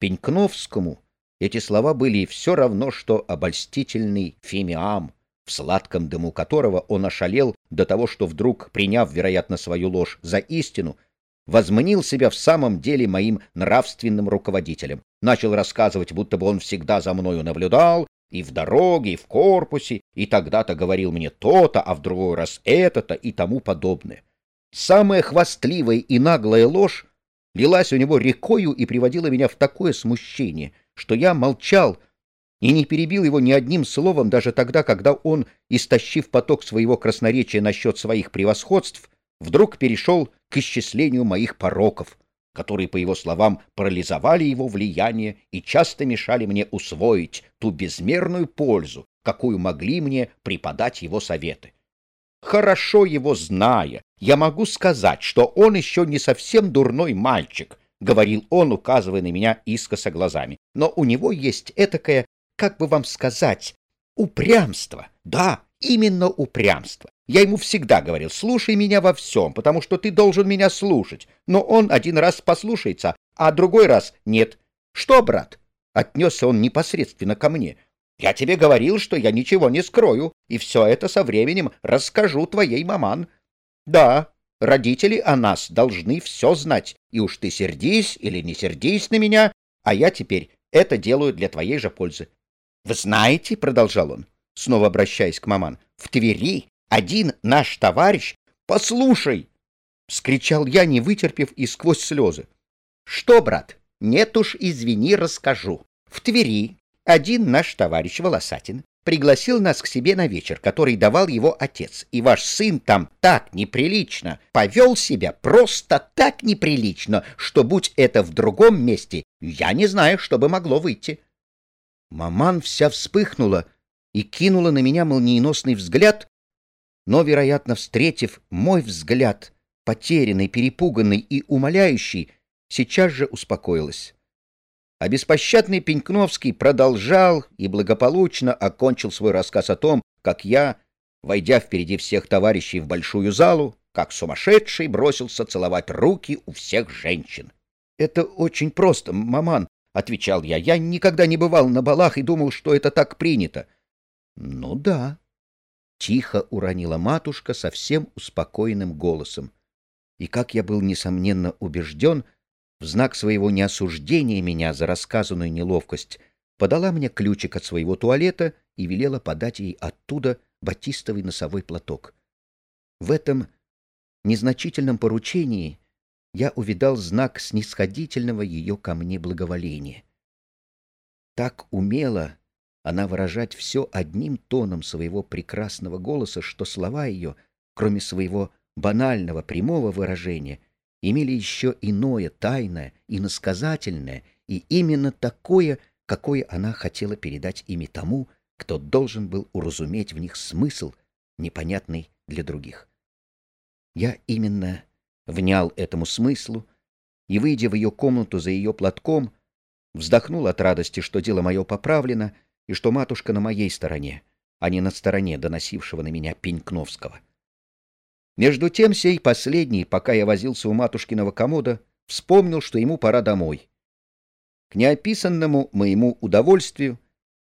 A: Пенькновскому эти слова были все равно, что обольстительный фимиам, в сладком дыму которого он ошалел до того, что вдруг, приняв, вероятно, свою ложь за истину, возманил себя в самом деле моим нравственным руководителем, начал рассказывать, будто бы он всегда за мною наблюдал, и в дороге, и в корпусе, и тогда-то говорил мне то-то, а в другой раз это-то и тому подобное. Самая хвастливая и наглая ложь лилась у него рекою и приводила меня в такое смущение, что я молчал и не перебил его ни одним словом даже тогда, когда он, истощив поток своего красноречия насчет своих превосходств, вдруг перешел к исчислению моих пороков, которые, по его словам, парализовали его влияние и часто мешали мне усвоить ту безмерную пользу, какую могли мне преподать его советы. Хорошо его зная, я могу сказать, что он еще не совсем дурной мальчик, — говорил он, указывая на меня искоса глазами. Но у него есть этакое, как бы вам сказать, упрямство. Да, именно упрямство. Я ему всегда говорил, слушай меня во всем, потому что ты должен меня слушать. Но он один раз послушается, а другой раз нет. Что, брат? Отнесся он непосредственно ко мне. Я тебе говорил, что я ничего не скрою, и все это со временем расскажу твоей маман. Да, родители о нас должны все знать, и уж ты сердись или не сердись на меня, а я теперь это делаю для твоей же пользы. Вы знаете, — продолжал он, снова обращаясь к маман, — в Твери один наш товарищ... Послушай! — скричал я, не вытерпев и сквозь слезы. — Что, брат? Нет уж, извини, расскажу. В Твери один наш товарищ Волосатин пригласил нас к себе на вечер, который давал его отец, и ваш сын там так неприлично повел себя, просто так неприлично, что, будь это в другом месте, я не знаю, что бы могло выйти. Маман вся вспыхнула и кинула на меня молниеносный взгляд, но, вероятно, встретив мой взгляд, потерянный, перепуганный и умоляющий, сейчас же успокоилась. А беспощадный Пенькновский продолжал и благополучно окончил свой рассказ о том, как я, войдя впереди всех товарищей в большую залу, как сумасшедший бросился целовать руки у всех женщин. — Это очень просто, маман, — отвечал я. — Я никогда не бывал на балах и думал, что это так принято. — Ну да, — тихо уронила матушка совсем успокоенным голосом. И как я был, несомненно, убежден, в знак своего неосуждения меня за рассказанную неловкость, подала мне ключик от своего туалета и велела подать ей оттуда батистовый носовой платок. В этом незначительном поручении я увидал знак снисходительного ее ко мне благоволения. Так умело она выражать все одним тоном своего прекрасного голоса, что слова ее, кроме своего банального прямого выражения, имели еще иное, тайное, и насказательное, и именно такое, какое она хотела передать ими тому, кто должен был уразуметь в них смысл, непонятный для других. Я именно внял этому смыслу, и, выйдя в ее комнату за ее платком, вздохнул от радости, что дело мое поправлено, и что матушка на моей стороне, а не на стороне доносившего на меня Пенькновского. Между тем сей последний, пока я возился у матушкиного комода, вспомнил, что ему пора домой. К неописанному моему удовольствию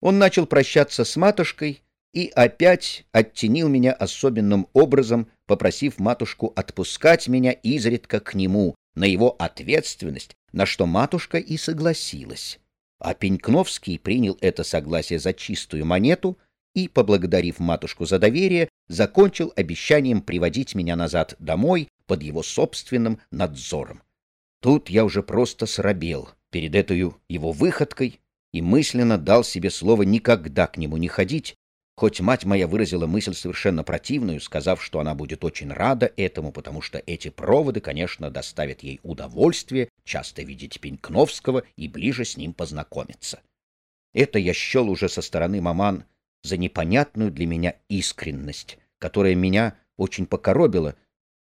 A: он начал прощаться с матушкой и опять оттенил меня особенным образом, попросив матушку отпускать меня изредка к нему, на его ответственность, на что матушка и согласилась. А Пенькновский принял это согласие за чистую монету и, поблагодарив матушку за доверие, закончил обещанием приводить меня назад домой под его собственным надзором. Тут я уже просто срабел перед этой его выходкой и мысленно дал себе слово никогда к нему не ходить, хоть мать моя выразила мысль совершенно противную, сказав, что она будет очень рада этому, потому что эти проводы, конечно, доставят ей удовольствие часто видеть Пенькновского и ближе с ним познакомиться. Это я счел уже со стороны маман за непонятную для меня искренность, которая меня очень покоробила,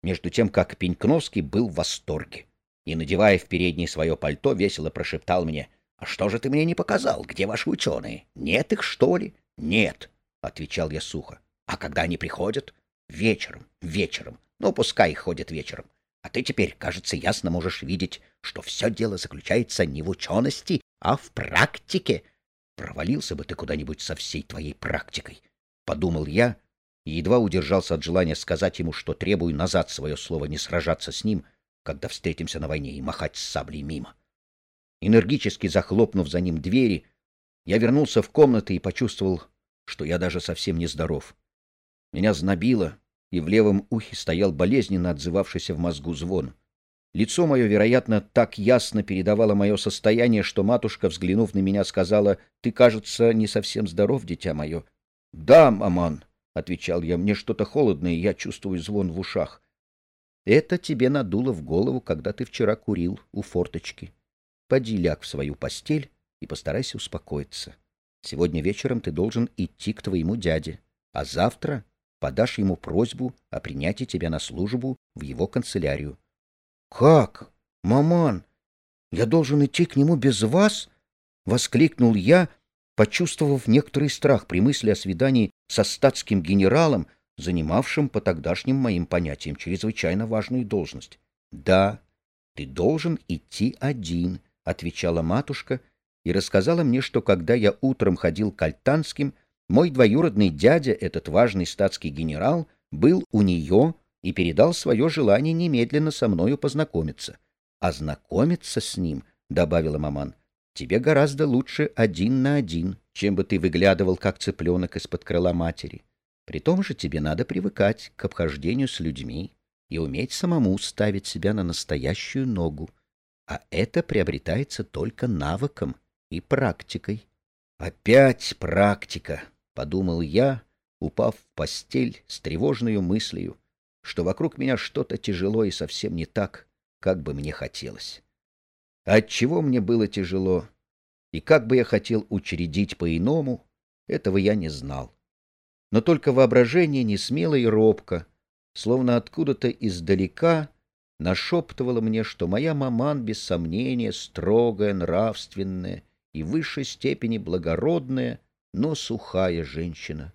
A: между тем, как Пенькновский был в восторге. И, надевая в переднее свое пальто, весело прошептал мне — а что же ты мне не показал? Где ваши ученые? Нет их, что ли? Нет, — отвечал я сухо. А когда они приходят? Вечером, вечером. Ну, пускай ходят вечером. А ты теперь, кажется, ясно можешь видеть, что все дело заключается не в учености, а в практике. Провалился бы ты куда-нибудь со всей твоей практикой, — подумал я, и едва удержался от желания сказать ему, что требую назад свое слово не сражаться с ним, когда встретимся на войне, и махать с саблей мимо. Энергически захлопнув за ним двери, я вернулся в комнаты и почувствовал, что я даже совсем не здоров. Меня знобило, и в левом ухе стоял болезненно отзывавшийся в мозгу звон. Лицо мое, вероятно, так ясно передавало мое состояние, что матушка, взглянув на меня, сказала, «Ты, кажется, не совсем здоров, дитя мое». «Да, маман», — отвечал я, — «мне что-то холодно, и я чувствую звон в ушах». «Это тебе надуло в голову, когда ты вчера курил у форточки». Поди ляг в свою постель и постарайся успокоиться. Сегодня вечером ты должен идти к твоему дяде, а завтра подашь ему просьбу о принятии тебя на службу в его канцелярию. — Как? Маман, я должен идти к нему без вас? — воскликнул я, почувствовав некоторый страх при мысли о свидании со статским генералом, занимавшим по тогдашним моим понятиям чрезвычайно важную должность. — Да, ты должен идти один, —— отвечала матушка и рассказала мне, что когда я утром ходил к Альтанским, мой двоюродный дядя, этот важный статский генерал, был у нее и передал свое желание немедленно со мною познакомиться. А знакомиться с ним, — добавила маман, — тебе гораздо лучше один на один, чем бы ты выглядывал, как цыпленок из-под крыла матери. При том же тебе надо привыкать к обхождению с людьми и уметь самому ставить себя на настоящую ногу а это приобретается только навыком и практикой. «Опять практика!» — подумал я, упав в постель с тревожной мыслью, что вокруг меня что-то тяжело и совсем не так, как бы мне хотелось. Отчего мне было тяжело, и как бы я хотел учредить по-иному, этого я не знал. Но только воображение не смело и робко, словно откуда-то издалека нашептывала мне, что моя маман, без сомнения, строгая, нравственная и высшей степени благородная, но сухая женщина.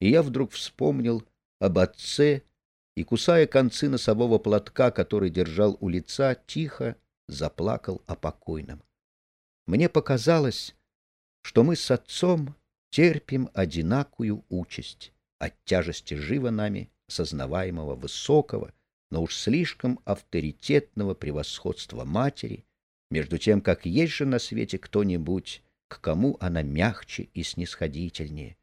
A: И я вдруг вспомнил об отце и, кусая концы носового платка, который держал у лица, тихо заплакал о покойном. Мне показалось, что мы с отцом терпим одинакую участь. от тяжести живо нами сознаваемого высокого, но уж слишком авторитетного превосходства матери, между тем, как есть же на свете кто-нибудь, к кому она мягче и снисходительнее.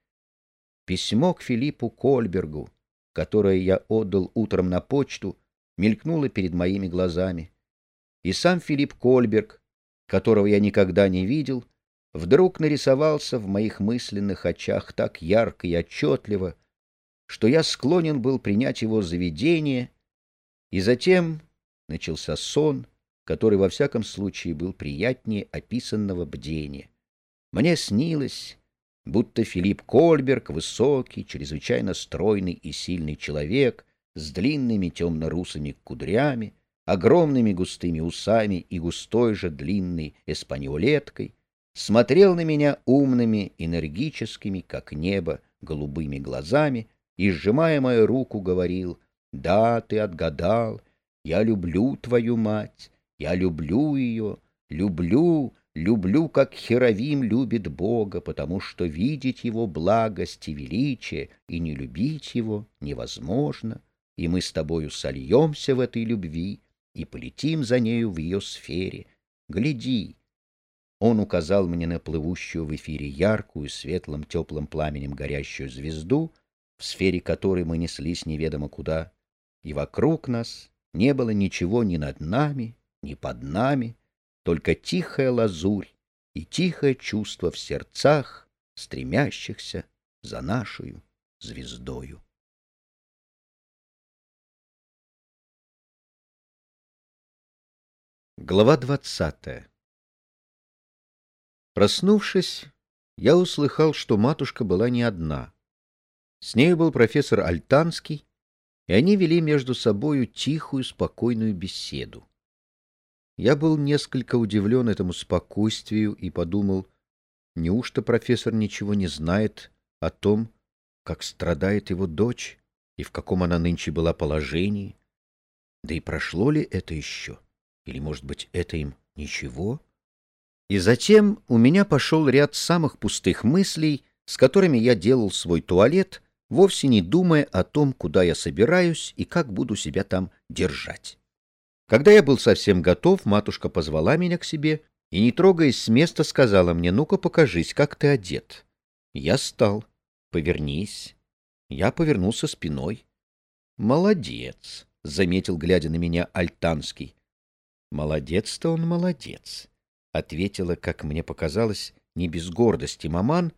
A: Письмо к Филиппу Кольбергу, которое я отдал утром на почту, мелькнуло перед моими глазами. И сам Филипп Кольберг, которого я никогда не видел, вдруг нарисовался в моих мысленных очах так ярко и отчетливо, что я склонен был принять его заведение, и затем начался сон, который во всяком случае был приятнее описанного бдения. Мне снилось, будто Филипп Кольберг, высокий, чрезвычайно стройный и сильный человек, с длинными темно-русыми кудрями, огромными густыми усами и густой же длинной эспаньолеткой, смотрел на меня умными, энергическими, как небо, голубыми глазами и, сжимая мою руку, говорил, «Да, ты отгадал, я люблю твою мать, я люблю ее, люблю, люблю, как Херовим любит Бога, потому что видеть его благость и величие и не любить его невозможно, и мы с тобою сольемся в этой любви и полетим за нею в ее сфере. Гляди, он указал мне на плывущую в эфире яркую, светлым, теплым пламенем горящую звезду, в сфере которой мы неслись неведомо куда, и вокруг нас не было ничего ни над нами, ни под нами, только тихая лазурь и тихое чувство в сердцах, стремящихся за нашу звездою. Глава двадцатая Проснувшись, я услыхал, что матушка была не одна. С нею был профессор Альтанский, и они вели между собою тихую, спокойную беседу. Я был несколько удивлен этому спокойствию и подумал, неужто профессор ничего не знает о том, как страдает его дочь и в каком она нынче была положении? Да и прошло ли это еще? Или, может быть, это им ничего? И затем у меня пошел ряд самых пустых мыслей, с которыми я делал свой туалет, вовсе не думая о том, куда я собираюсь и как буду себя там держать. Когда я был совсем готов, матушка позвала меня к себе и, не трогаясь с места, сказала мне, «Ну-ка покажись, как ты одет». Я стал. «Повернись». Я повернулся спиной. «Молодец», — заметил, глядя на меня, Альтанский. «Молодец-то он молодец» ответила, как мне показалось, не без гордости маман,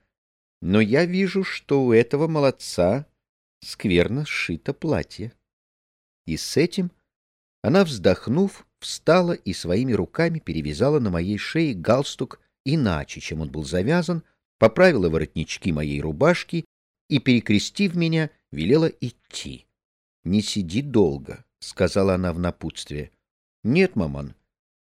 A: но я вижу, что у этого молодца скверно сшито платье. И с этим она, вздохнув, встала и своими руками перевязала на моей шее галстук иначе, чем он был завязан, поправила воротнички моей рубашки и, перекрестив меня, велела идти. — Не сиди долго, — сказала она в напутствие. — Нет, маман,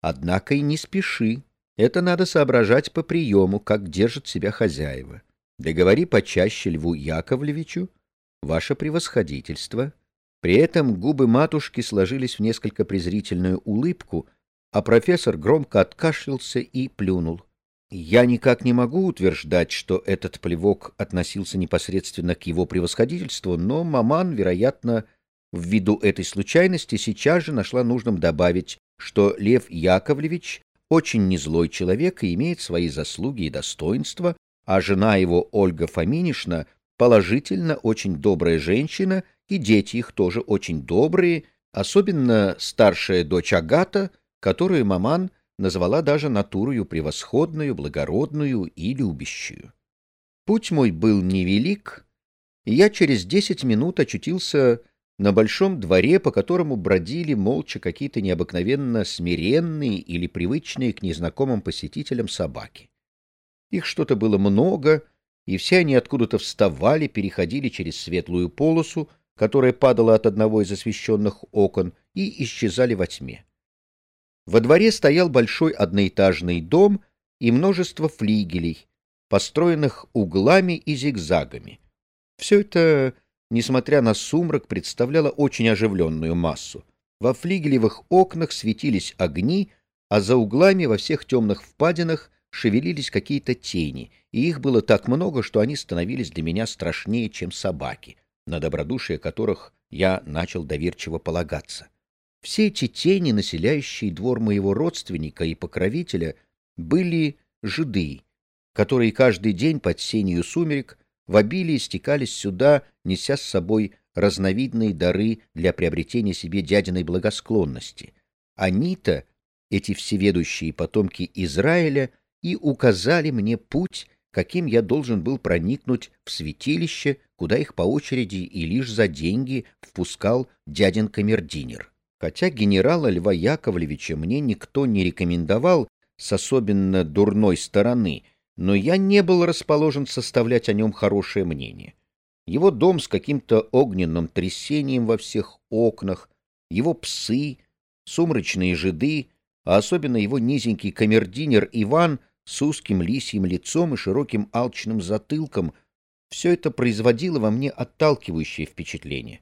A: однако и не спеши, это надо соображать по приему, как держат себя хозяева. Да говори почаще Льву Яковлевичу, ваше превосходительство. При этом губы матушки сложились в несколько презрительную улыбку, а профессор громко откашлялся и плюнул. Я никак не могу утверждать, что этот плевок относился непосредственно к его превосходительству, но маман, вероятно, ввиду этой случайности сейчас же нашла нужным добавить, что Лев Яковлевич очень незлой человек и имеет свои заслуги и достоинства, а жена его, Ольга Фоминишна, положительно очень добрая женщина, и дети их тоже очень добрые, особенно старшая дочь Агата, которую маман назвала даже натурою превосходную, благородную и любящую. Путь мой был невелик, и я через десять минут очутился на большом дворе, по которому бродили молча какие-то необыкновенно смиренные или привычные к незнакомым посетителям собаки. Их что-то было много, и все они откуда-то вставали, переходили через светлую полосу, которая падала от одного из освещенных окон, и исчезали во тьме. Во дворе стоял большой одноэтажный дом и множество флигелей, построенных углами и зигзагами. Все это несмотря на сумрак, представляла очень оживленную массу. Во флигелевых окнах светились огни, а за углами во всех темных впадинах шевелились какие-то тени, и их было так много, что они становились для меня страшнее, чем собаки, на добродушие которых я начал доверчиво полагаться. Все эти тени, населяющие двор моего родственника и покровителя, были жиды, которые каждый день под сенью сумерек в обилии стекались сюда, неся с собой разновидные дары для приобретения себе дядиной благосклонности. Они-то, эти всеведущие потомки Израиля, и указали мне путь, каким я должен был проникнуть в святилище, куда их по очереди и лишь за деньги впускал дядин камердинер. Хотя генерала Льва Яковлевича мне никто не рекомендовал с особенно дурной стороны, но я не был расположен составлять о нем хорошее мнение. Его дом с каким-то огненным трясением во всех окнах, его псы, сумрачные жиды, а особенно его низенький камердинер Иван — с узким лисьим лицом и широким алчным затылком, все это производило во мне отталкивающее впечатление.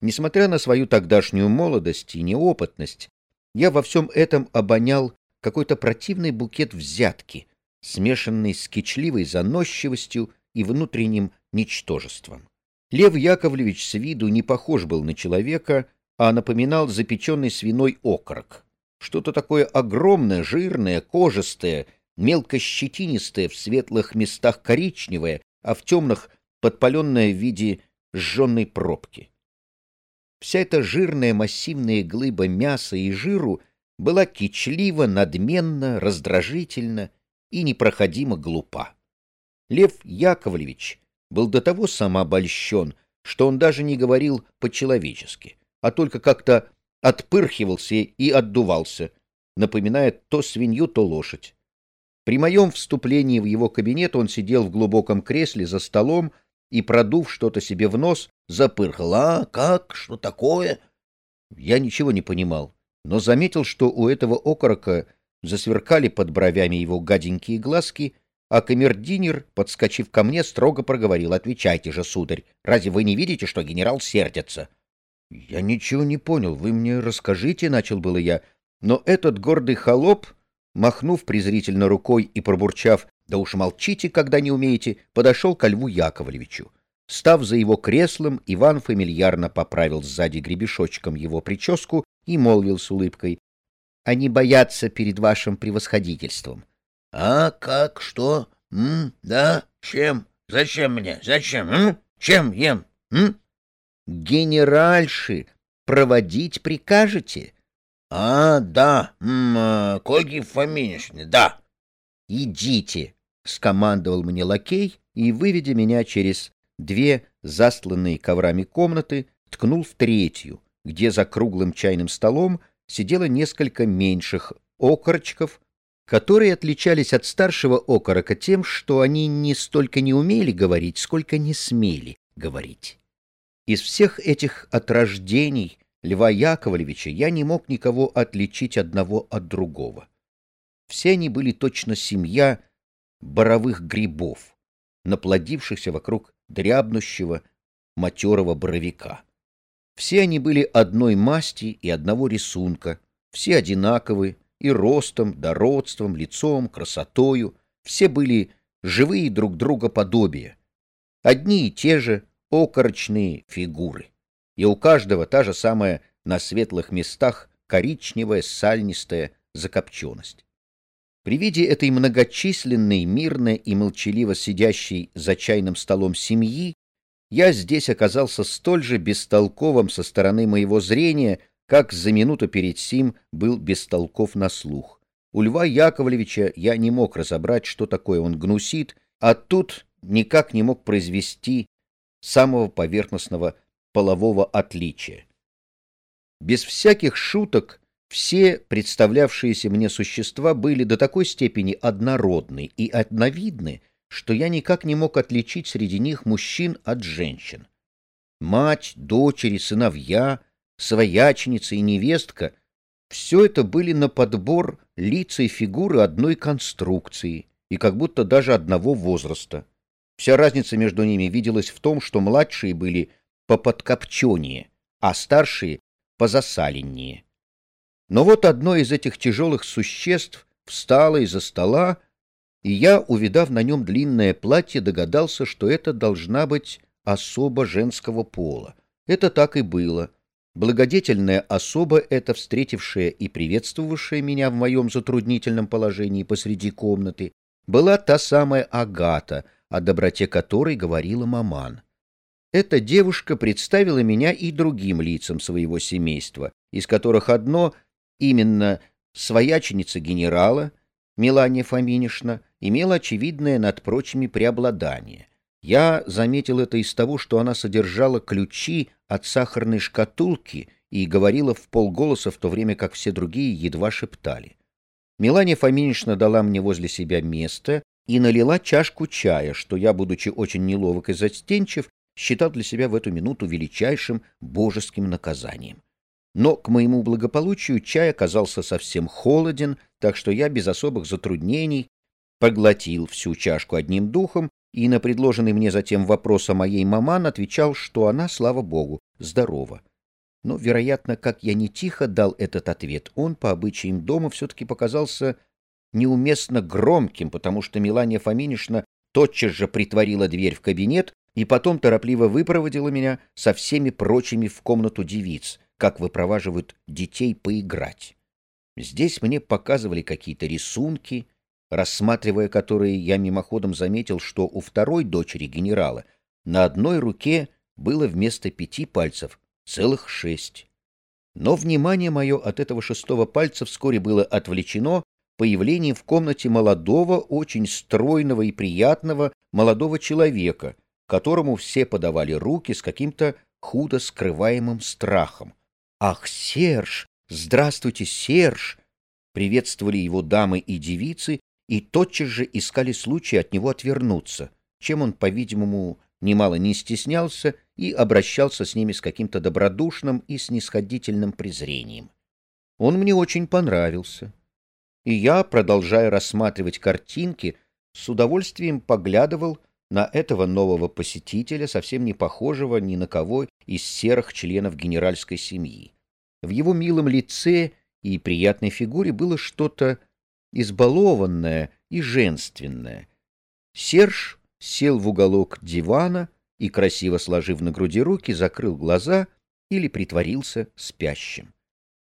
A: Несмотря на свою тогдашнюю молодость и неопытность, я во всем этом обонял какой-то противный букет взятки, смешанный с кичливой заносчивостью и внутренним ничтожеством. Лев Яковлевич с виду не похож был на человека, а напоминал запеченный свиной окорок. Что-то такое огромное, жирное, кожистое мелко щетинистое, в светлых местах коричневое, а в темных подпаленное в виде сжженной пробки. Вся эта жирная массивная глыба мяса и жиру была кичлива, надменна, раздражительна и непроходимо глупа. Лев Яковлевич был до того самообольщен, что он даже не говорил по-человечески, а только как-то отпырхивался и отдувался, напоминая то свинью, то лошадь. При моем вступлении в его кабинет он сидел в глубоком кресле за столом и, продув что-то себе в нос, запырхал. «А, как? Что такое?» Я ничего не понимал, но заметил, что у этого окорока засверкали под бровями его гаденькие глазки, а камердинер, подскочив ко мне, строго проговорил. «Отвечайте же, сударь, разве вы не видите, что генерал сердится?» «Я ничего не понял, вы мне расскажите», — начал было я, но этот гордый холоп махнув презрительно рукой и пробурчав «Да уж молчите, когда не умеете», подошел ко Льву Яковлевичу. Став за его креслом, Иван фамильярно поправил сзади гребешочком его прическу и молвил с улыбкой. — Они боятся перед вашим превосходительством. — А как, что? М? Да? Чем? Зачем мне? Зачем? М? Чем ем? М? — Генеральши, проводить прикажете? — А, да, м -м, Коги Фоминишны, да. — Идите, — скомандовал мне лакей и, выведя меня через две застланные коврами комнаты, ткнул в третью, где за круглым чайным столом сидело несколько меньших окорочков, которые отличались от старшего окорока тем, что они не столько не умели говорить, сколько не смели говорить. Из всех этих отрождений Льва Яковлевича я не мог никого отличить одного от другого. Все они были точно семья боровых грибов, наплодившихся вокруг дрябнущего матерого боровика. Все они были одной масти и одного рисунка, все одинаковы и ростом, дородством, лицом, красотою, все были живые друг друга подобия, одни и те же окорочные фигуры и у каждого та же самая на светлых местах коричневая сальнистая закопченность. При виде этой многочисленной, мирно и молчаливо сидящей за чайным столом семьи, я здесь оказался столь же бестолковым со стороны моего зрения, как за минуту перед сим был бестолков на слух. У Льва Яковлевича я не мог разобрать, что такое он гнусит, а тут никак не мог произвести самого поверхностного полового отличия. Без всяких шуток все представлявшиеся мне существа были до такой степени однородны и одновидны, что я никак не мог отличить среди них мужчин от женщин. Мать, дочери, сыновья, свояченица и невестка — все это были на подбор лица и фигуры одной конструкции и как будто даже одного возраста. Вся разница между ними виделась в том, что младшие были поподкопченнее, а старшие позасаленнее. Но вот одно из этих тяжелых существ встало из-за стола, и я, увидав на нем длинное платье, догадался, что это должна быть особа женского пола. Это так и было. Благодетельная особа, эта встретившая и приветствовавшая меня в моем затруднительном положении посреди комнаты, была та самая Агата, о доброте которой говорила маман. Эта девушка представила меня и другим лицам своего семейства, из которых одно, именно свояченица генерала, Мелания Фоминишна, имела очевидное над прочими преобладание. Я заметил это из того, что она содержала ключи от сахарной шкатулки и говорила в полголоса, в то время как все другие едва шептали. Мелания Фоминишна дала мне возле себя место и налила чашку чая, что я, будучи очень неловок и застенчив, считал для себя в эту минуту величайшим божеским наказанием. Но к моему благополучию чай оказался совсем холоден, так что я без особых затруднений проглотил всю чашку одним духом и на предложенный мне затем вопрос о моей маман отвечал, что она, слава богу, здорова. Но, вероятно, как я не тихо дал этот ответ, он по обычаям дома все-таки показался неуместно громким, потому что Мелания Фоминишна тотчас же притворила дверь в кабинет и потом торопливо выпроводила меня со всеми прочими в комнату девиц, как выпроваживают детей поиграть. Здесь мне показывали какие-то рисунки, рассматривая которые, я мимоходом заметил, что у второй дочери генерала на одной руке было вместо пяти пальцев целых шесть. Но внимание мое от этого шестого пальца вскоре было отвлечено появлением в комнате молодого, очень стройного и приятного молодого человека, которому все подавали руки с каким-то худо скрываемым страхом. «Ах, Серж! Здравствуйте, Серж!» Приветствовали его дамы и девицы и тотчас же искали случай от него отвернуться, чем он, по-видимому, немало не стеснялся и обращался с ними с каким-то добродушным и снисходительным презрением. Он мне очень понравился. И я, продолжая рассматривать картинки, с удовольствием поглядывал на этого нового посетителя, совсем не похожего ни на кого из серых членов генеральской семьи. В его милом лице и приятной фигуре было что-то избалованное и женственное. Серж сел в уголок дивана и, красиво сложив на груди руки, закрыл глаза или притворился спящим.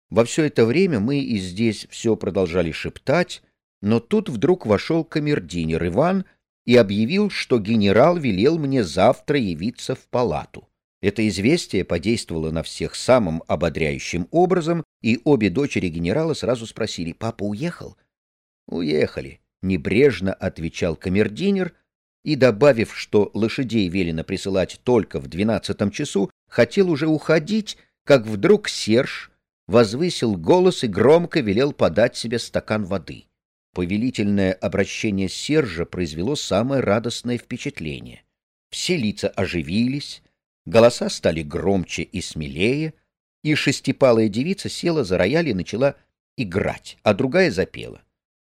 A: Во все это время мы и здесь все продолжали шептать, но тут вдруг вошел камердинер Иван и объявил, что генерал велел мне завтра явиться в палату. Это известие подействовало на всех самым ободряющим образом, и обе дочери генерала сразу спросили, «Папа уехал?» «Уехали», — небрежно отвечал камердинер, и, добавив, что лошадей велено присылать только в двенадцатом часу, хотел уже уходить, как вдруг Серж возвысил голос и громко велел подать себе стакан воды. Повелительное обращение Сержа произвело самое радостное впечатление. Все лица оживились, голоса стали громче и смелее, и шестипалая девица села за рояль и начала играть, а другая запела.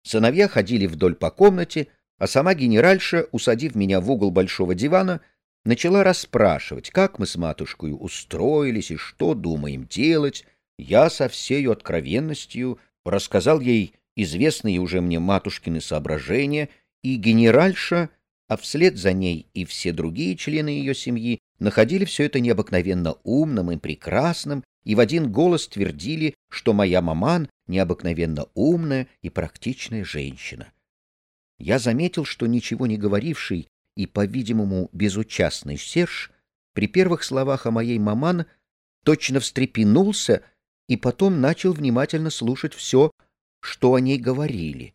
A: Сыновья ходили вдоль по комнате, а сама генеральша, усадив меня в угол большого дивана, начала расспрашивать, как мы с матушкой устроились и что думаем делать. Я со всею откровенностью рассказал ей известные уже мне матушкины соображения, и генеральша, а вслед за ней и все другие члены ее семьи, находили все это необыкновенно умным и прекрасным, и в один голос твердили, что моя маман необыкновенно умная и практичная женщина. Я заметил, что ничего не говоривший и, по-видимому, безучастный Серж при первых словах о моей маман точно встрепенулся и потом начал внимательно слушать все, что о ней говорили,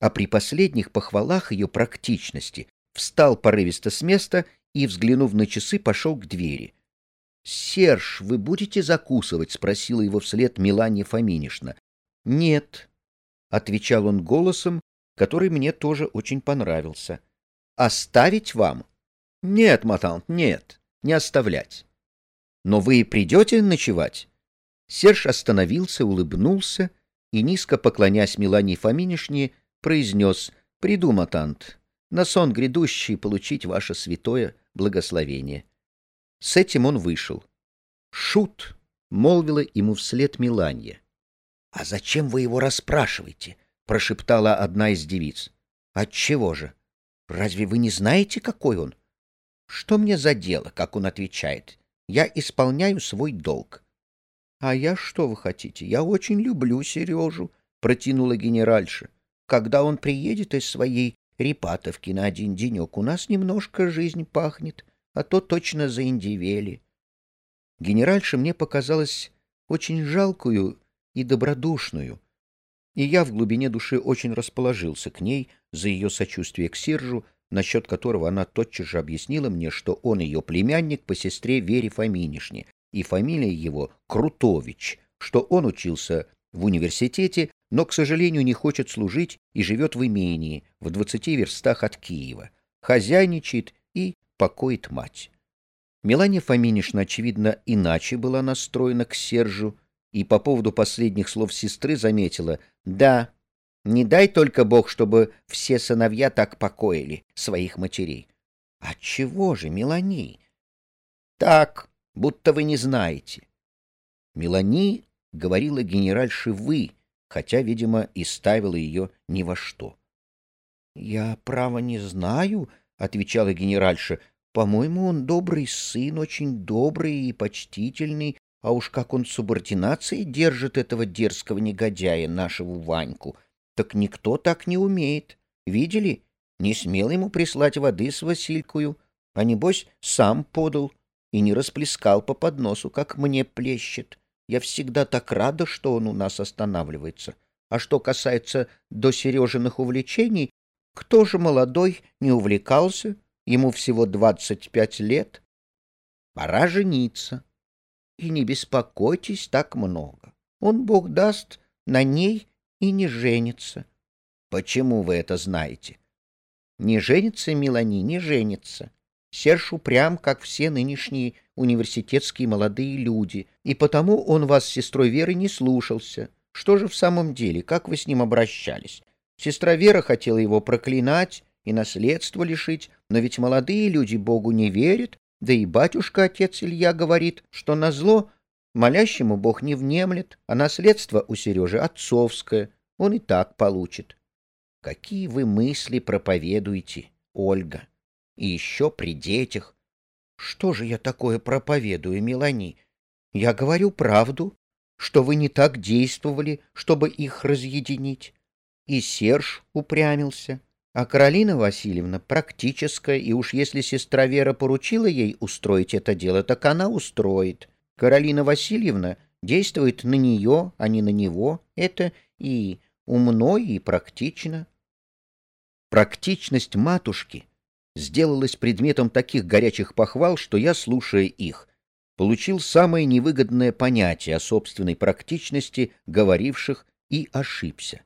A: а при последних похвалах ее практичности встал порывисто с места и, взглянув на часы, пошел к двери. — Серж, вы будете закусывать? — спросила его вслед Миланья Фоминишна. — Нет, — отвечал он голосом, который мне тоже очень понравился. — Оставить вам? — Нет, матант, нет, не оставлять. — Но вы придете ночевать? Серж остановился, улыбнулся и, низко поклонясь Милане Фоминишне, произнес «Приду, матант, на сон грядущий получить ваше святое благословение». С этим он вышел. «Шут!» — молвила ему вслед Миланья. — А зачем вы его расспрашиваете? — прошептала одна из девиц. — Отчего же? Разве вы не знаете, какой он? Что мне за дело, как он отвечает? Я исполняю свой долг. — А я что вы хотите? Я очень люблю Сережу, — протянула генеральша. — Когда он приедет из своей Репатовки на один денек, у нас немножко жизнь пахнет, а то точно заиндивели. Генеральша мне показалась очень жалкую и добродушную, и я в глубине души очень расположился к ней за ее сочувствие к Сержу, насчет которого она тотчас же объяснила мне, что он ее племянник по сестре Вере Фоминишне, и фамилия его Крутович, что он учился в университете, но, к сожалению, не хочет служить и живет в имении, в двадцати верстах от Киева, хозяйничает и покоит мать. Мелания Фоминишна, очевидно, иначе была настроена к Сержу, и по поводу последних слов сестры заметила, «Да, не дай только Бог, чтобы все сыновья так покоили своих матерей». «Отчего же, Мелани?» «Так, будто вы не знаете». Мелани говорила генеральше «вы», хотя, видимо, и ставила ее ни во что. — Я, право, не знаю, — отвечала генеральша. — По-моему, он добрый сын, очень добрый и почтительный, а уж как он субординацией держит этого дерзкого негодяя, нашего Ваньку, так никто так не умеет. Видели? Не смел ему прислать воды с Василькою, а небось сам подал и не расплескал по подносу, как мне плещет. Я всегда так рада, что он у нас останавливается. А что касается до Сережиных увлечений, кто же молодой не увлекался? Ему всего двадцать пять лет. Пора жениться. И не беспокойтесь так много. Он, Бог даст, на ней и не женится. Почему вы это знаете? Не женится, Мелани, не женится. Серж упрям, как все нынешние университетские молодые люди, и потому он вас с сестрой Верой не слушался. Что же в самом деле, как вы с ним обращались? Сестра Вера хотела его проклинать и наследство лишить, но ведь молодые люди Богу не верят да и батюшка-отец Илья говорит, что на зло молящему Бог не внемлет, а наследство у Сережи отцовское, он и так получит. Какие вы мысли проповедуете, Ольга? И еще при детях. Что же я такое проповедую, Мелани? Я говорю правду, что вы не так действовали, чтобы их разъединить. И Серж упрямился. А Каролина Васильевна практическая, и уж если сестра Вера поручила ей устроить это дело, так она устроит. Каролина Васильевна действует на нее, а не на него. Это и умно, и практично. Практичность матушки сделалась предметом таких горячих похвал, что я, слушая их, получил самое невыгодное понятие о собственной практичности говоривших и ошибся.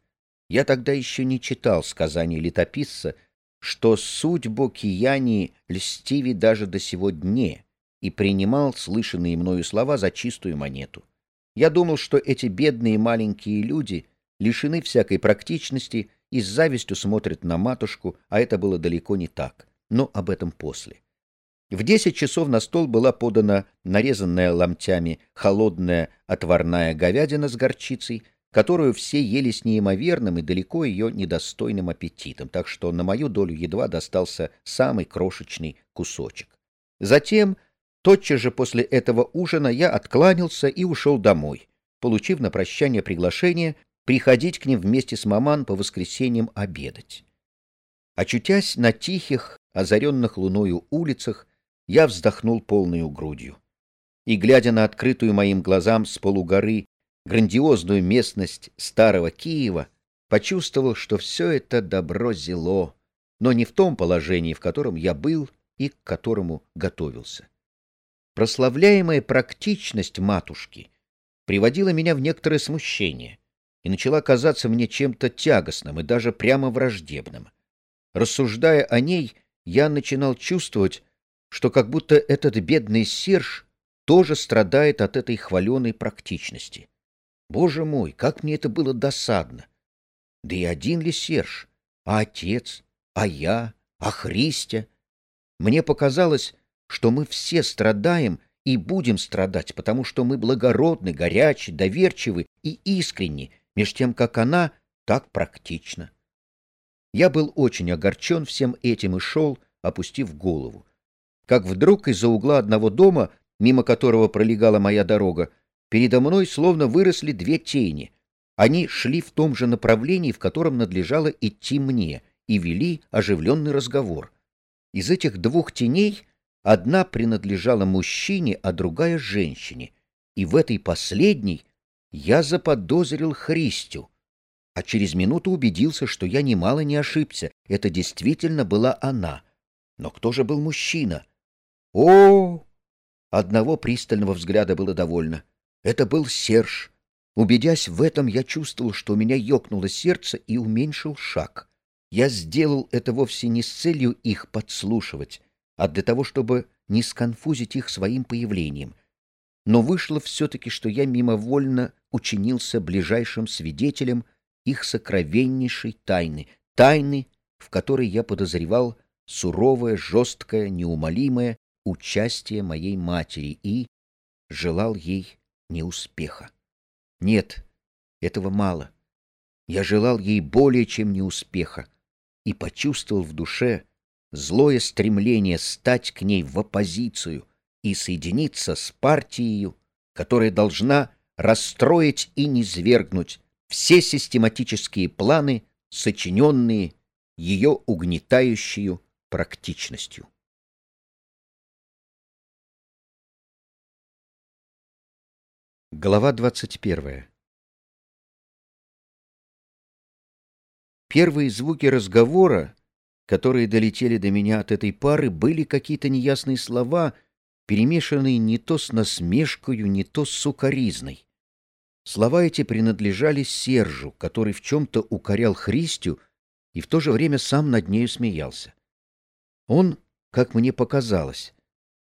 A: Я тогда еще не читал сказаний летописца, что судьбу кияни льстиви даже до сего дне, и принимал слышанные мною слова за чистую монету. Я думал, что эти бедные маленькие люди лишены всякой практичности и с завистью смотрят на матушку, а это было далеко не так. Но об этом после. В десять часов на стол была подана нарезанная ломтями холодная отварная говядина с горчицей, которую все ели с неимоверным и далеко ее недостойным аппетитом, так что на мою долю едва достался самый крошечный кусочек. Затем, тотчас же после этого ужина, я откланялся и ушел домой, получив на прощание приглашение приходить к ним вместе с маман по воскресеньям обедать. Очутясь на тихих, озаренных луною улицах, я вздохнул полную грудью. И, глядя на открытую моим глазам с полугоры грандиозную местность старого Киева, почувствовал, что все это добро зело, но не в том положении, в котором я был и к которому готовился. Прославляемая практичность матушки приводила меня в некоторое смущение и начала казаться мне чем-то тягостным и даже прямо враждебным. Рассуждая о ней, я начинал чувствовать, что как будто этот бедный Серж тоже страдает от этой хваленой практичности. Боже мой, как мне это было досадно! Да и один ли Серж? А отец? А я? А Христя? Мне показалось, что мы все страдаем и будем страдать, потому что мы благородны, горячи, доверчивы и искренни, меж тем, как она так практична. Я был очень огорчен всем этим и шел, опустив голову. как вдруг из-за угла одного дома, мимо которого пролегала моя дорога, передо мной словно выросли две тени. Они шли в том же направлении, в котором надлежало идти мне, и вели оживленный разговор. Из этих двух теней одна принадлежала мужчине, а другая — женщине, и в этой последней я заподозрил Христю, а через минуту убедился, что я немало не ошибся, это действительно была она. Но кто же был мужчина? О, Одного пристального взгляда было довольно. Это был Серж. Убедясь в этом, я чувствовал, что у меня ёкнуло сердце и уменьшил шаг. Я сделал это вовсе не с целью их подслушивать, а для того, чтобы не сконфузить их своим появлением. Но вышло все-таки, что я мимовольно учинился ближайшим свидетелем их сокровеннейшей тайны, тайны, в которой я подозревал суровое, жесткое, неумолимое участие моей матери и желал ей неуспеха. Нет, этого мало. Я желал ей более чем неуспеха и почувствовал в душе злое стремление стать к ней в оппозицию и соединиться с партией, которая должна расстроить и низвергнуть все систематические планы, сочиненные ее угнетающую практичностью. Глава 21 Первые звуки разговора, которые долетели до меня от этой пары, были какие-то неясные слова, перемешанные не то с насмешкою, не то с сукоризной. Слова эти принадлежали Сержу, который в чем-то укорял Христю и в то же время сам над нею смеялся. Он, как мне показалось,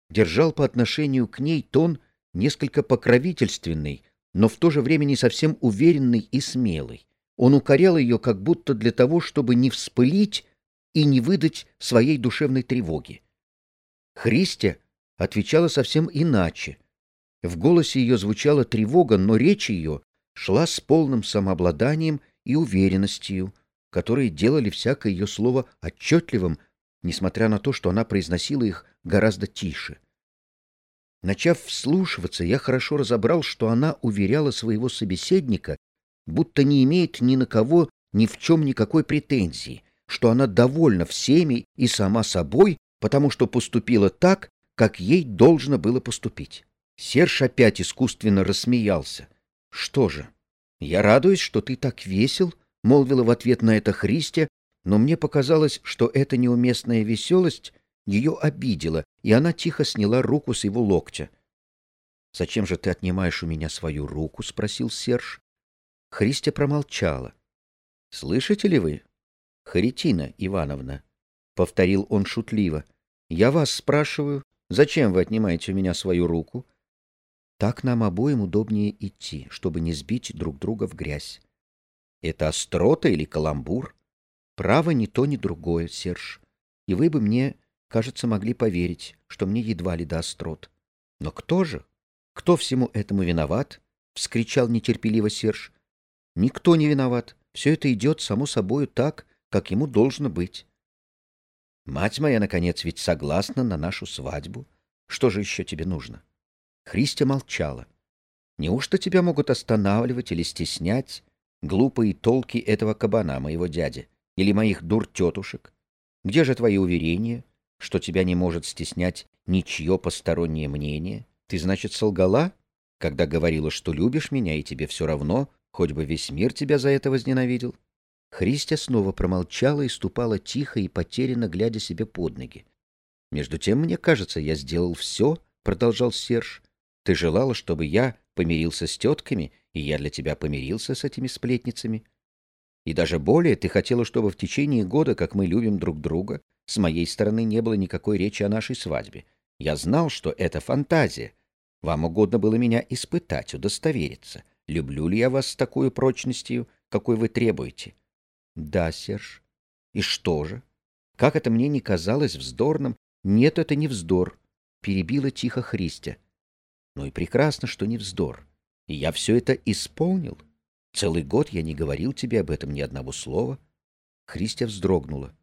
A: держал по отношению к ней тон — несколько покровительственный, но в то же время не совсем уверенный и смелый. Он укорял ее как будто для того, чтобы не вспылить и не выдать своей душевной тревоги. Христя отвечала совсем иначе. В голосе ее звучала тревога, но речь ее шла с полным самообладанием и уверенностью, которые делали всякое ее слово отчетливым, несмотря на то, что она произносила их гораздо тише. Начав вслушиваться, я хорошо разобрал, что она уверяла своего собеседника, будто не имеет ни на кого ни в чем никакой претензии, что она довольна всеми и сама собой, потому что поступила так, как ей должно было поступить. Серж опять искусственно рассмеялся. — Что же, я радуюсь, что ты так весел, — молвила в ответ на это Христя, но мне показалось, что эта неуместная веселость ее обидела, и она тихо сняла руку с его локтя. — Зачем же ты отнимаешь у меня свою руку? — спросил Серж. Христя промолчала. — Слышите ли вы? — Харитина Ивановна, — повторил он шутливо. — Я вас спрашиваю, зачем вы отнимаете у меня свою руку? — Так нам обоим удобнее идти, чтобы не сбить друг друга в грязь. — Это острота или каламбур? — Право ни то, ни другое, Серж. И вы бы мне кажется, могли поверить, что мне едва ли до острот. Но кто же? Кто всему этому виноват? — вскричал нетерпеливо Серж. — Никто не виноват. Все это идет само собою так, как ему должно быть. Мать моя, наконец, ведь согласна на нашу свадьбу. Что же еще тебе нужно? Христя молчала. Неужто тебя могут останавливать или стеснять глупые толки этого кабана, моего дяди, или моих дур-тетушек? Где же твои уверения? что тебя не может стеснять ничье постороннее мнение? Ты, значит, солгала, когда говорила, что любишь меня, и тебе все равно, хоть бы весь мир тебя за это возненавидел?» Христя снова промолчала и ступала тихо и потерянно, глядя себе под ноги. «Между тем, мне кажется, я сделал все», — продолжал Серж. «Ты желала, чтобы я помирился с тетками, и я для тебя помирился с этими сплетницами. И даже более, ты хотела, чтобы в течение года, как мы любим друг друга, с моей стороны не было никакой речи о нашей свадьбе. Я знал, что это фантазия. Вам угодно было меня испытать, удостовериться. Люблю ли я вас с такой прочностью, какой вы требуете? Да, Серж. И что же? Как это мне не казалось вздорным? Нет, это не вздор. Перебила тихо Христя. Ну и прекрасно, что не вздор. И я все это исполнил. Целый год я не говорил тебе об этом ни одного слова. Христя вздрогнула.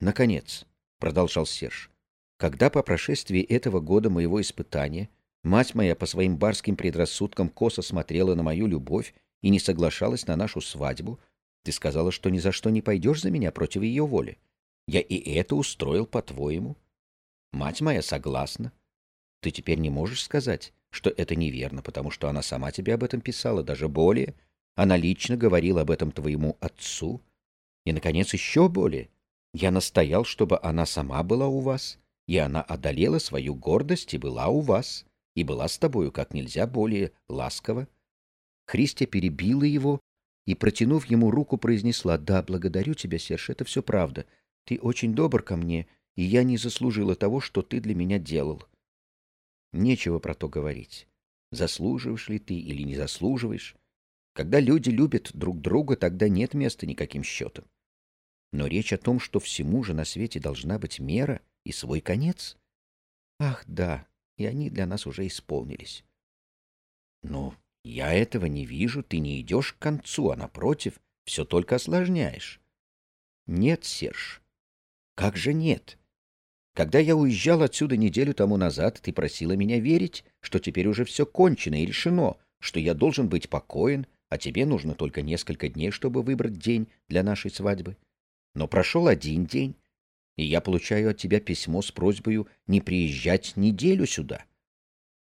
A: Наконец, продолжал Серж, Когда по прошествии этого года моего испытания мать моя по своим барским предрассудкам косо смотрела на мою любовь и не соглашалась на нашу свадьбу, ты сказала, что ни за что не пойдешь за меня против ее воли. Я и это устроил по-твоему. Мать моя согласна. Ты теперь не можешь сказать, что это неверно, потому что она сама тебе об этом писала, даже более. Она лично говорила об этом твоему отцу. И, наконец, еще более. Я настоял, чтобы она сама была у вас, и она одолела свою гордость и была у вас, и была с тобою как нельзя более ласково. Христя перебила его и, протянув ему руку, произнесла, «Да, благодарю тебя, Серж, это все правда. Ты очень добр ко мне, и я не заслужила того, что ты для меня делал». Нечего про то говорить. Заслуживаешь ли ты или не заслуживаешь. Когда люди любят друг друга, тогда нет места никаким счетам. Но речь о том, что всему же на свете должна быть мера и свой конец. Ах, да, и они для нас уже исполнились. Но я этого не вижу, ты не идешь к концу, а напротив, все только осложняешь. Нет, Серж. Как же нет? Когда я уезжал отсюда неделю тому назад, ты просила меня верить, что теперь уже все кончено и решено, что я должен быть покоен, а тебе нужно только несколько дней, чтобы выбрать день для нашей свадьбы. Но прошел один день, и я получаю от тебя письмо с просьбой не приезжать неделю сюда.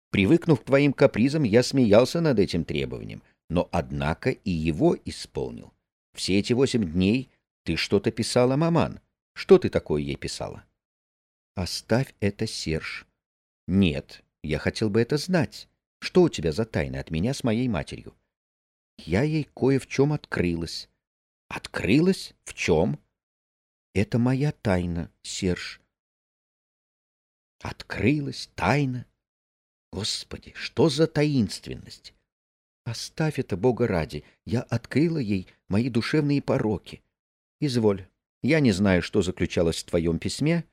A: Привыкнув к твоим капризам, я смеялся над этим требованием, но, однако, и его исполнил. Все эти восемь дней ты что-то писала, маман. Что ты такое ей писала? Оставь это, Серж. Нет, я хотел бы это знать. Что у тебя за тайна от меня с моей матерью? Я ей кое в чем открылась. Открылась? В чем? Это моя тайна, Серж. Открылась тайна. Господи, что за таинственность? Оставь это, Бога ради. Я открыла ей мои душевные пороки. Изволь. Я не знаю, что заключалось в твоем письме.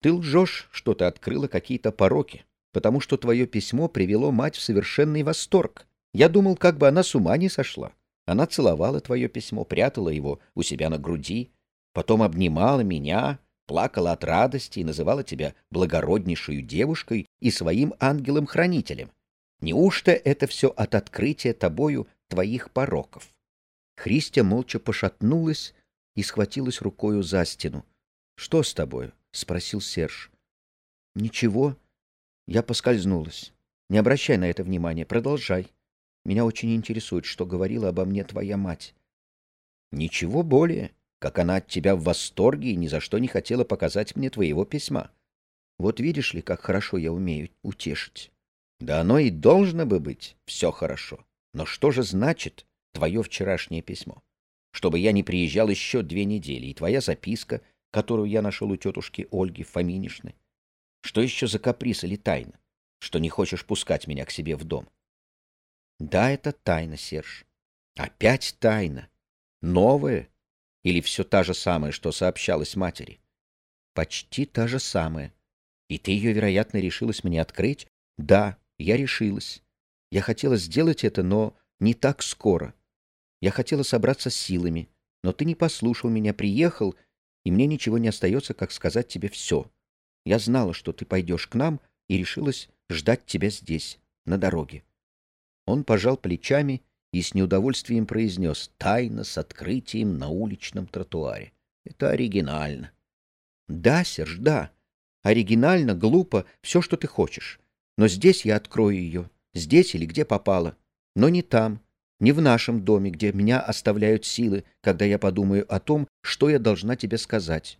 A: Ты лжешь, что ты открыла какие-то пороки, потому что твое письмо привело мать в совершенный восторг. Я думал, как бы она с ума не сошла. Она целовала твое письмо, прятала его у себя на груди, потом обнимала меня, плакала от радости и называла тебя благороднейшую девушкой и своим ангелом-хранителем. Неужто это все от открытия тобою твоих пороков? Христя молча пошатнулась и схватилась рукою за стену. — Что с тобою? — спросил Серж. — Ничего. Я поскользнулась. Не обращай на это внимания, продолжай. Меня очень интересует, что говорила обо мне твоя мать. — Ничего более как она от тебя в восторге и ни за что не хотела показать мне твоего письма. Вот видишь ли, как хорошо я умею утешить. Да оно и должно бы быть все хорошо. Но что же значит твое вчерашнее письмо? Чтобы я не приезжал еще две недели, и твоя записка, которую я нашел у тетушки Ольги Фоминишны. Что еще за каприз или тайна, что не хочешь пускать меня к себе в дом? Да, это тайна, Серж. Опять тайна. Новая, или все та же самая, что сообщалось матери? Почти та же самая. И ты ее, вероятно, решилась мне открыть? Да, я решилась. Я хотела сделать это, но не так скоро. Я хотела собраться силами, но ты не послушал меня, приехал, и мне ничего не остается, как сказать тебе все. Я знала, что ты пойдешь к нам, и решилась ждать тебя здесь, на дороге. Он пожал плечами и с неудовольствием произнес «Тайна с открытием на уличном тротуаре». Это оригинально. Да, Серж, да. Оригинально, глупо, все, что ты хочешь. Но здесь я открою ее. Здесь или где попало. Но не там, не в нашем доме, где меня оставляют силы, когда я подумаю о том, что я должна тебе сказать.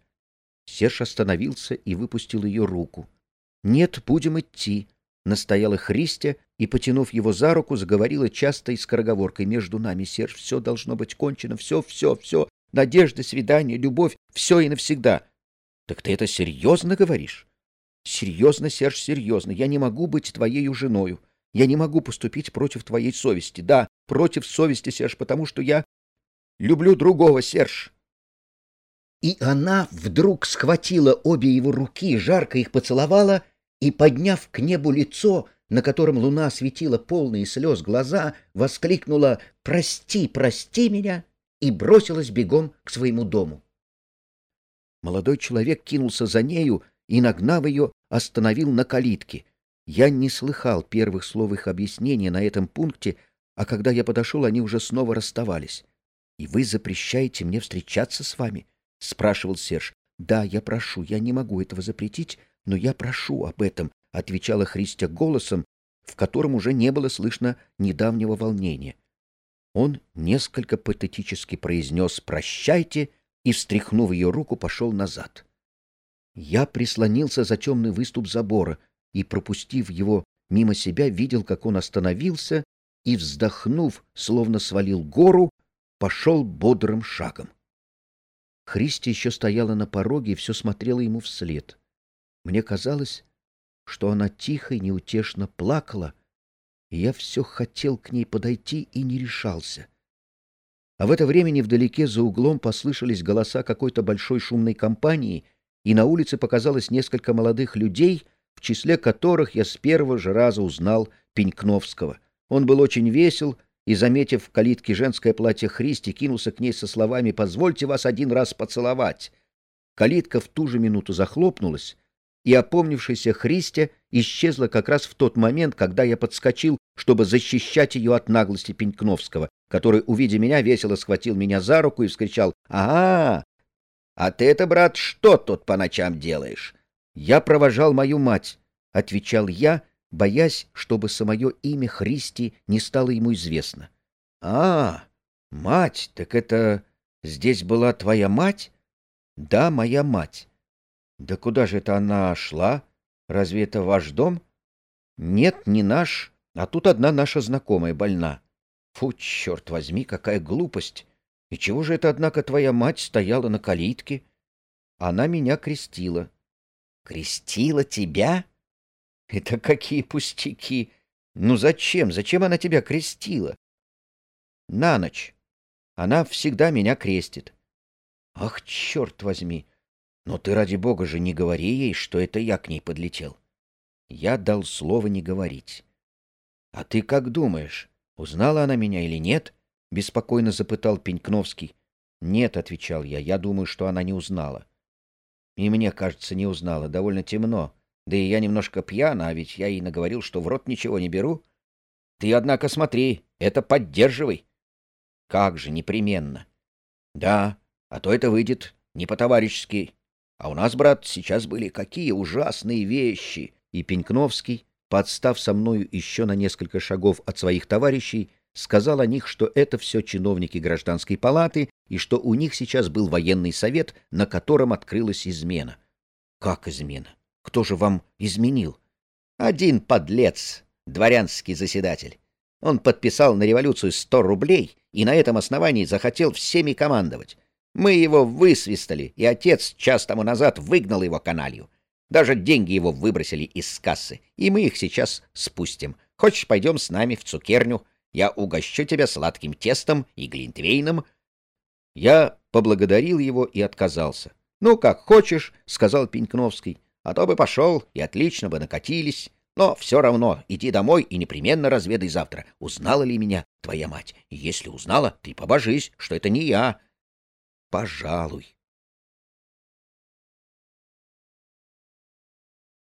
A: Серж остановился и выпустил ее руку. «Нет, будем идти», — настояла Христя, и, потянув его за руку, заговорила часто и скороговоркой. «Между нами, Серж, все должно быть кончено, все, все, все. Надежда, свидание, любовь, все и навсегда». «Так ты это серьезно говоришь?» «Серьезно, Серж, серьезно. Я не могу быть твоей женою. Я не могу поступить против твоей совести. Да, против совести, Серж, потому что я люблю другого, Серж». И она вдруг схватила обе его руки, жарко их поцеловала и, подняв к небу лицо, на котором луна светила полные слез глаза, воскликнула «Прости, прости меня!» и бросилась бегом к своему дому. Молодой человек кинулся за нею и, нагнав ее, остановил на калитке. Я не слыхал первых слов их объяснения на этом пункте, а когда я подошел, они уже снова расставались. — И вы запрещаете мне встречаться с вами? — спрашивал Серж. — Да, я прошу, я не могу этого запретить, но я прошу об этом, — отвечала Христя голосом, в котором уже не было слышно недавнего волнения. Он несколько патетически произнес «прощайте» и, встряхнув ее руку, пошел назад. Я прислонился за темный выступ забора и, пропустив его мимо себя, видел, как он остановился и, вздохнув, словно свалил гору, пошел бодрым шагом. Христи еще стояла на пороге и все смотрела ему вслед. Мне казалось, что она тихо и неутешно плакала, и я все хотел к ней подойти и не решался. А в это время невдалеке за углом послышались голоса какой-то большой шумной компании, и на улице показалось несколько молодых людей, в числе которых я с первого же раза узнал Пенькновского. Он был очень весел и, заметив в калитке женское платье Христи, кинулся к ней со словами «Позвольте вас один раз поцеловать». Калитка в ту же минуту захлопнулась, и опомнившаяся Христя исчезла как раз в тот момент, когда я подскочил, чтобы защищать ее от наглости Пенькновского, который, увидя меня, весело схватил меня за руку и вскричал «Ага! А ты это, брат, что тут по ночам делаешь?» «Я провожал мою мать», — отвечал я, боясь, чтобы самое имя Христи не стало ему известно. «А, мать, так это здесь была твоя мать?» «Да, моя мать». Да куда же это она шла? Разве это ваш дом? Нет, не наш, а тут одна наша знакомая больна. Фу, черт возьми, какая глупость! И чего же это, однако, твоя мать стояла на калитке? Она меня крестила. Крестила тебя? Это какие пустяки! Ну зачем? Зачем она тебя крестила? На ночь. Она всегда меня крестит. Ах, черт возьми! Но ты, ради бога же, не говори ей, что это я к ней подлетел. Я дал слово не говорить. — А ты как думаешь, узнала она меня или нет? — беспокойно запытал Пенькновский. — Нет, — отвечал я, — я думаю, что она не узнала. И мне, кажется, не узнала, довольно темно. Да и я немножко пьяна, а ведь я ей наговорил, что в рот ничего не беру. Ты, однако, смотри, это поддерживай. Как же, непременно. Да, а то это выйдет не по-товарищески. А у нас, брат, сейчас были какие ужасные вещи. И Пенькновский, подстав со мною еще на несколько шагов от своих товарищей, сказал о них, что это все чиновники гражданской палаты и что у них сейчас был военный совет, на котором открылась измена. Как измена? Кто же вам изменил? Один подлец, дворянский заседатель. Он подписал на революцию сто рублей и на этом основании захотел всеми командовать. Мы его высвистали, и отец час тому назад выгнал его каналью. Даже деньги его выбросили из кассы, и мы их сейчас спустим. Хочешь, пойдем с нами в цукерню? Я угощу тебя сладким тестом и глинтвейном. Я поблагодарил его и отказался. — Ну, как хочешь, — сказал Пенькновский, — а то бы пошел, и отлично бы накатились. Но все равно иди домой и непременно разведай завтра, узнала ли меня твоя мать. И если узнала, ты побожись, что это не я. Пожалуй.